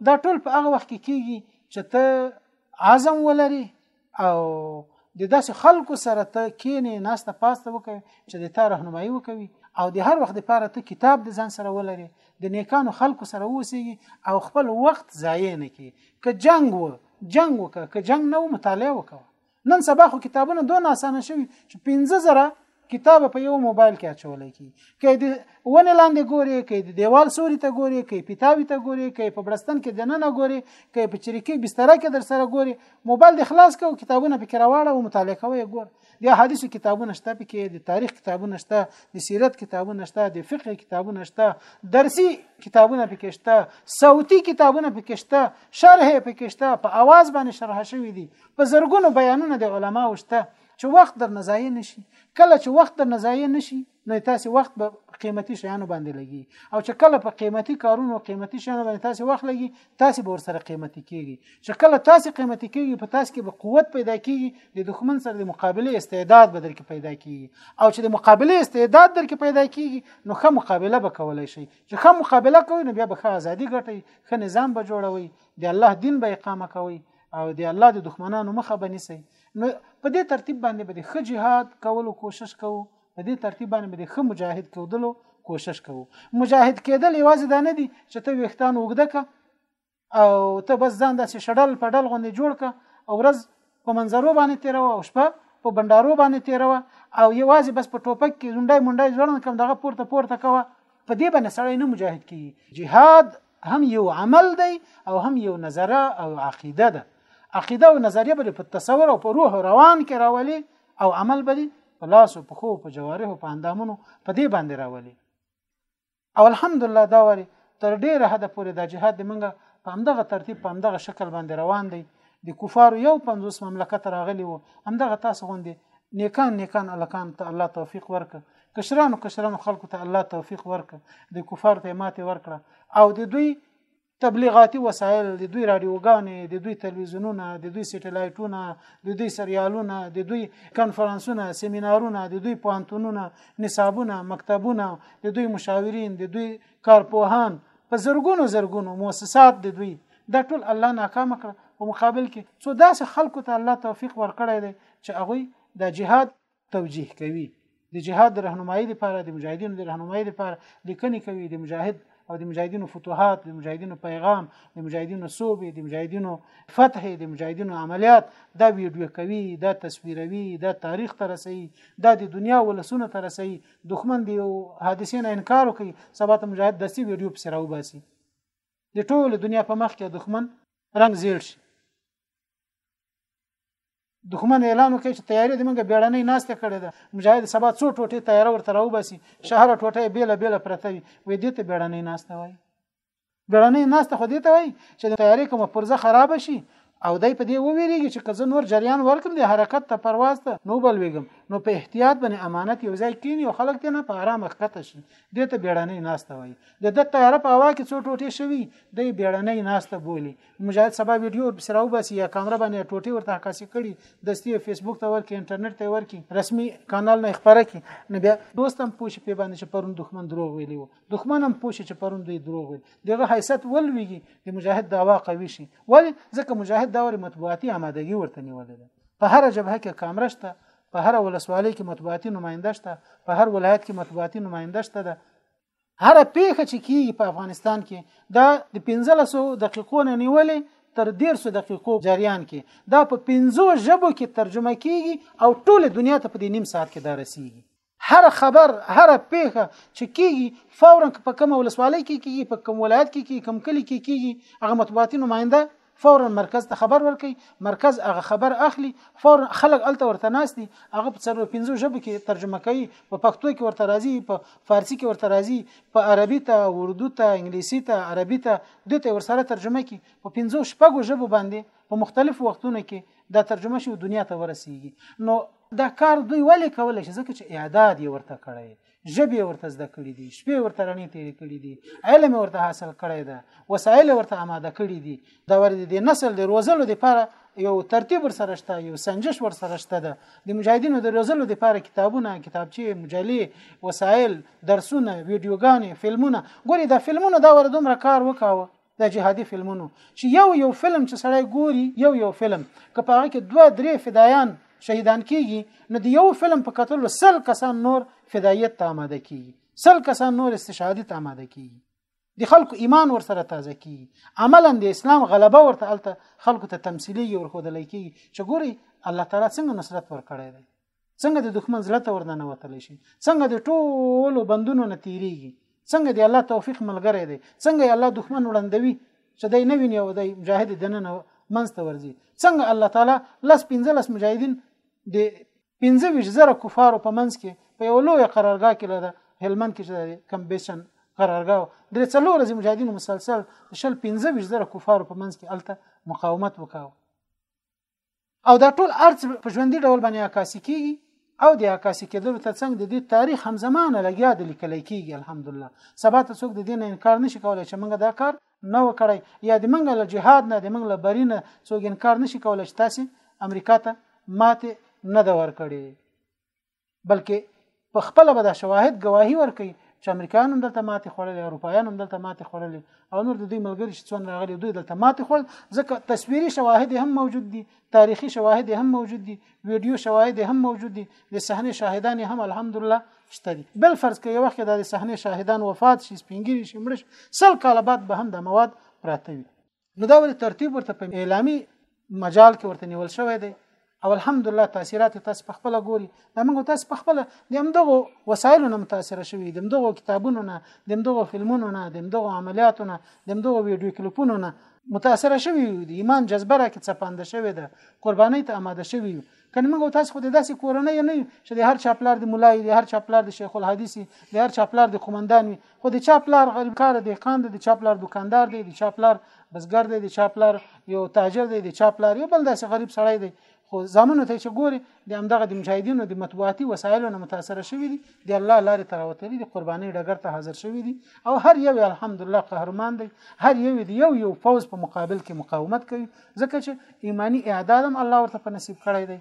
دا ټول په هغه وخت کې کیږي چې ته عزم ولري او د داسې خلکو سره ته کینې ناسته پاسته وکړي چې د تا راهنمایي وکوي او د هر وخت لپاره ته کتاب د ځان سره ولري د نیکانو خلکو سره اوسېږي او خپل وخت ضایع نه کړي که جنگ و جنگ وکړه که جنگ نه و مطالعه وکړه نن سبا خو کتابونه دونه اسانه شوي چې 15000 کتاب په یو موبایل کې اچولای کی کې د ونې لاندې ګوري کې د دیوال سوري ته ګوري کې پیتاوي ته ګوري کې په بلستان کې دننه ګوري کې په چریکي بستر کې در سره ګوري موبایل د خلاص کو کتابونه پکې راواړه او مطالعه کوي ګور د حدیث کتابونه شته پکې د تاریخ کتابونه شته د سیرت کتابونه شته د فقه کتابونه شته درسي کتابونه پکې شته صوتي کتابونه پکې شته شرح پکې شته په आवाज باندې شرح شوی دي په زرګونو بیانونه د علماو شته چې وخت درنه ضایع نشي کله چې وخت درنه ضایع نشي نو تاسو وخت به قیمتي شیانو باندې لګي او چې کله په قیمتي کارونو قیمتي شیانو باندې تاسو وخت لګي تاسو به ورسره قیمتي کیږي چې کله تاسو قیمتي کیږي په تاسو کې به قوت پیدا کیږي د دښمن سره د مقابله استعداد به درکې پیدا کیږي او چې د مقابله استعداد درکې پیدا کیږي نو ښه مقابله به کولای شي چې ښه مقابله کوي نو بیا به ښه ازادي ګټي ښه نظام به جوړوي د الله دین به اقامه کوي او د الله د دښمنانو مخه به نیسي نو په دې ترتیب باندې به د ښه جهاد کولو کوشش کوو په دې ترتیب باندې به د ښه مجاهد کېدلو کوشش کوو مجاهد کېدل یوازې دا نه دي چې ته ویښتان وګده که او ته بس ځان داسې شډل پډل غوندې جوړ که او ورځ په منظرو باندې تېروه او شپه په بندارو باندې تېروه او یوازې بس په ټوپک کې زونډای منډای ځوړن کم دغه پورته پورته کوه په دې باندې سړی نه مجاهد کیږي جهاد هم یو عمل دی او هم یو نظره او عقیده ده عقیده او نظریه به په تصور او په روح روان کې راولي او عمل به په لاس او په خو په جوارح او په اندامونو په دې باندې راولي او الحمدلله دا وری تر ډیره حد پورې دا جهاد د منګه په همدغه ترتیب په همدغه شکل باندې روان دی د کفارو یو 50 مملکت راغلی وو همدغه تاسو غوندي نیکان نیکان الکان ته الله توفیق ورک کشرانو کشرانو خلکو ته الله توفیق ورک د کفار ته ماته ورکړه او د دوی تبلیغاتي وسایل د دوی رادیوګانې د دوی تلویزیونونه د دوی سټلایټونه د دوی سریالونه د دوی کانفرنسونه سیمینارونه د دوی پوهنتونونه نصابونه مکتبونه د دوی مشاورین د دوی کارپوهان په زرګونو زرګونو مؤسسات د دوی دا ټول الله ناکام کړ په مقابل کې څو داسې خلکو ته الله توفیق ورکړی دی چې هغه د جهاد توجیه کوي د جهاد د رهنمایي لپاره د مجاهدینو د رهنمایي لپاره لیکنې کوي د مجاهد او د مجاهدینو فتوحات د مجاهدینو پیغام د مجاهدینو صوبې د مجاهدینو فتح د مجاهدینو عملیات دا ویډیو کوي دا تصویروي دا تاریخ ته رسي دا د دنیا ولسونو ته رسي دښمن دی او حادثې نه انکار کوي سبا ته مجاهد دسي ویډیو په سره وباسي د ټول دنیا په مخ کې دښمن رنگ زیړ شي دښمن اعلان وکړي چې تیاری د منګه بیړنۍ ناشته کړې ده مجاهد سبا څو ټوټې تیار ورته راوباسي شهر ټوټه بیل بیل پرته وي وې دې ته بیړنۍ ناشته وایي بیړنۍ ناشته خو دې ته وایي چې د تیاری کومه پرزه خراب شي او دای په دې وویریږي چې کزه نور جریان ورکم د حرکت ته پرواز ته نو بل ویګم نو په احتیاط باندې امانت یو ځای کینی او خلک ته نه په آرام ښکته شي دې ته بیړنۍ ناشته وایي د د تیار په هوا کې څو ټوټې شوي د بیړنۍ ناشته بولی مجاهد سبا ویډیو ورپسې راوباسي یا کامره باندې ټوټې ورته عکاسي کړي دستي فیسبوک ته ورکړي انټرنیټ ته ورکړي رسمي کانال نه خبره کړي نو بیا دوست هم پوه شي پې باندې چې پرون دښمن دروغ ویلی وو دښمن هم پوه شي چې پرون دوی دروغ ویل دغه حیثیت ولویږي د مجاهد دعوا قوي شي ولې ځکه مجاهد دا ورې مطبوعاتي آمادګي ورته نیولې ده په هره جبهه کې کامره شته په هر ولسوالۍ کې مطبوعاتي نماینده شته په هر ولایت کې مطبوعاتي نماینده شته ده هر پیښه چې کیږي په افغانستان کې دا د 1500 دقیقو نه نیولې تر 150 دقیقو جریان کې دا په 15 ژبو کې ترجمه کیږي او ټول دنیا ته په دې نیم ساعت کې دا رسیږي هر خبر هر پیښه چې کیږي فورا په کوم ولسوالۍ کې کیږي په کوم ولایت کې کیږي کوم کلی کې کیږي هغه مطبوعاتي نماینده فورا مرکز ته خبر ورکي مرکز هغه خبر اخلي فورا خلک الته ورته ناس دي هغه په څلور پنځو ژبو کې ترجمه کوي په پښتو کې ورته راځي په فارسی کې ورته راځي په عربي ته اردو ته انګلیسي ته عربي ته دوی ته ورسره ترجمه کوي په پنځو شپږو ژبو باندې په مختلفو وختونو کې دا ترجمه شي دنیا ته ورسیږي نو دا کار دوی ولې کولای شي ځکه چې اعداد یې ورته کړی ژبې ورته زده کړې دي شپې ورته رڼې تیرې کړې دي علم ورته حاصل کړی ده وسایل ورته آماده کړي دي دا ور دي نسل د روزلو لپاره یو ترتیب ورسره شته یو سنجش ورسره شته ده د مجاهدینو د روزلو لپاره کتابونه کتابچې مجلې وسایل درسونه ویډیوګانې فلمونه ګوري دا فلمونه دا ور دومره کار وکاوه د جهادي فلمونو چې یو یو فلم چې سړی ګوري یو یو فلم که په هغه کې دوه درې فدایان شهیدان کیږي نو د یو فلم په کتلو سل کسان نور فدایت ته آماده کیږي سل کسان نور استشهادي ته آماده کیږي د خلکو ایمان ورسره تازه کیږي عملا د اسلام غلبه ورته الته خلکو ته تمثيلي ورخودل کیږي چې ګوري الله تعالی څنګه نصرت ورکړی دی څنګه د دښمن زړه ته ورننه وتلی شي څنګه د ټولو بندونو نه تیریږي څنګه دی الله توفیق ملګری دی څنګه الله دښمن وړندوي چې دی نه ویني او دی مجاهد د نن منځته ورځي څنګه الله تعالی لس 15 مجاهدین د 15 زره کفارو په منځ کې په یو لوی قرارګاه کې لده هلمند کې چې کم بیشن قرارګاه درې څلور ورځې مجاهدینو مسلسل شل 15 زره کفارو په منځ کې الته مقاومت وکاو او دا ټول ارڅ په ژوندۍ ډول باندې عکاسي کیږي او د عکاسي کېدلو ترڅنګ د دې تاریخ هم زمانه لګیا د لیکل کیږي الحمدلله سبا ته څوک د دې نه انکار نشي کولای چې موږ دا کار نه وکړی یا د موږ له جهاد نه د موږ له بری نه څوک انکار نشي کولای چې تاسو امریکا ته ماته نه دا ورکړي بلکې په خپل به دا شواهد گواهی ورکړي چې امریکایان هم دلته ماتې خوړلې اروپایان هم دلته ماتې خوړلې او نور د دوی ملګري چې څون راغلي دوی دلته ماتې خوړل ځکه تصویري شواهد هم موجود دي تاریخي شواهد هم موجود دي ویډیو شواهد هم موجود دي د صحنه شاهدان هم الحمدلله شته دي بل فرض کې یو وخت د صحنه شاهدان وفات شي سپینګری شي مړ شي سل کاله بعد به هم د مواد پراته وي نو دا ولې ترتیب ورته په اعلامي مجال کې ورته نیول شوی دی او الحمدلله تاثیرات تاسو په خپل ګوري دا موږ تاسو په خپل د همدغو وسایلو نه متاثر شوي د همدغو کتابونو نه د همدغو فلمونو نه د همدغو عملیاتو نه د همدغو ویډیو کلیپونو نه متاثر شوي یو د ایمان جذبه را کې څپاند شوی ده قرباني ته آماده شوی یو کنه موږ تاسو خو د داسې کورنۍ نه چې د هر چاپلار د مولای د هر چاپلار د شیخ الحدیث د هر چاپلار د قومندان خو د چا پلار غریب کار دیقان دی د چا پلار دکاندار دی د چا پلار بزګر دی د چا پلار یو تاجر دی د چا پلار یو بل داسې غریب سړی دی خو زامنو ته چې ګوري د همدغه د مجاهدینو د مطبوعاتي وسایلو نه متاثر شوی دی د الله لارې ته راوتلی دی قرباني ډګر ته حاضر شوی دی او هر یو الحمدلله قهرمان دی هر یو دی یو یو فوز په مقابل کې مقاومت کوي ځکه چې ایمانی اعدادم الله ورته په نصیب کړی دی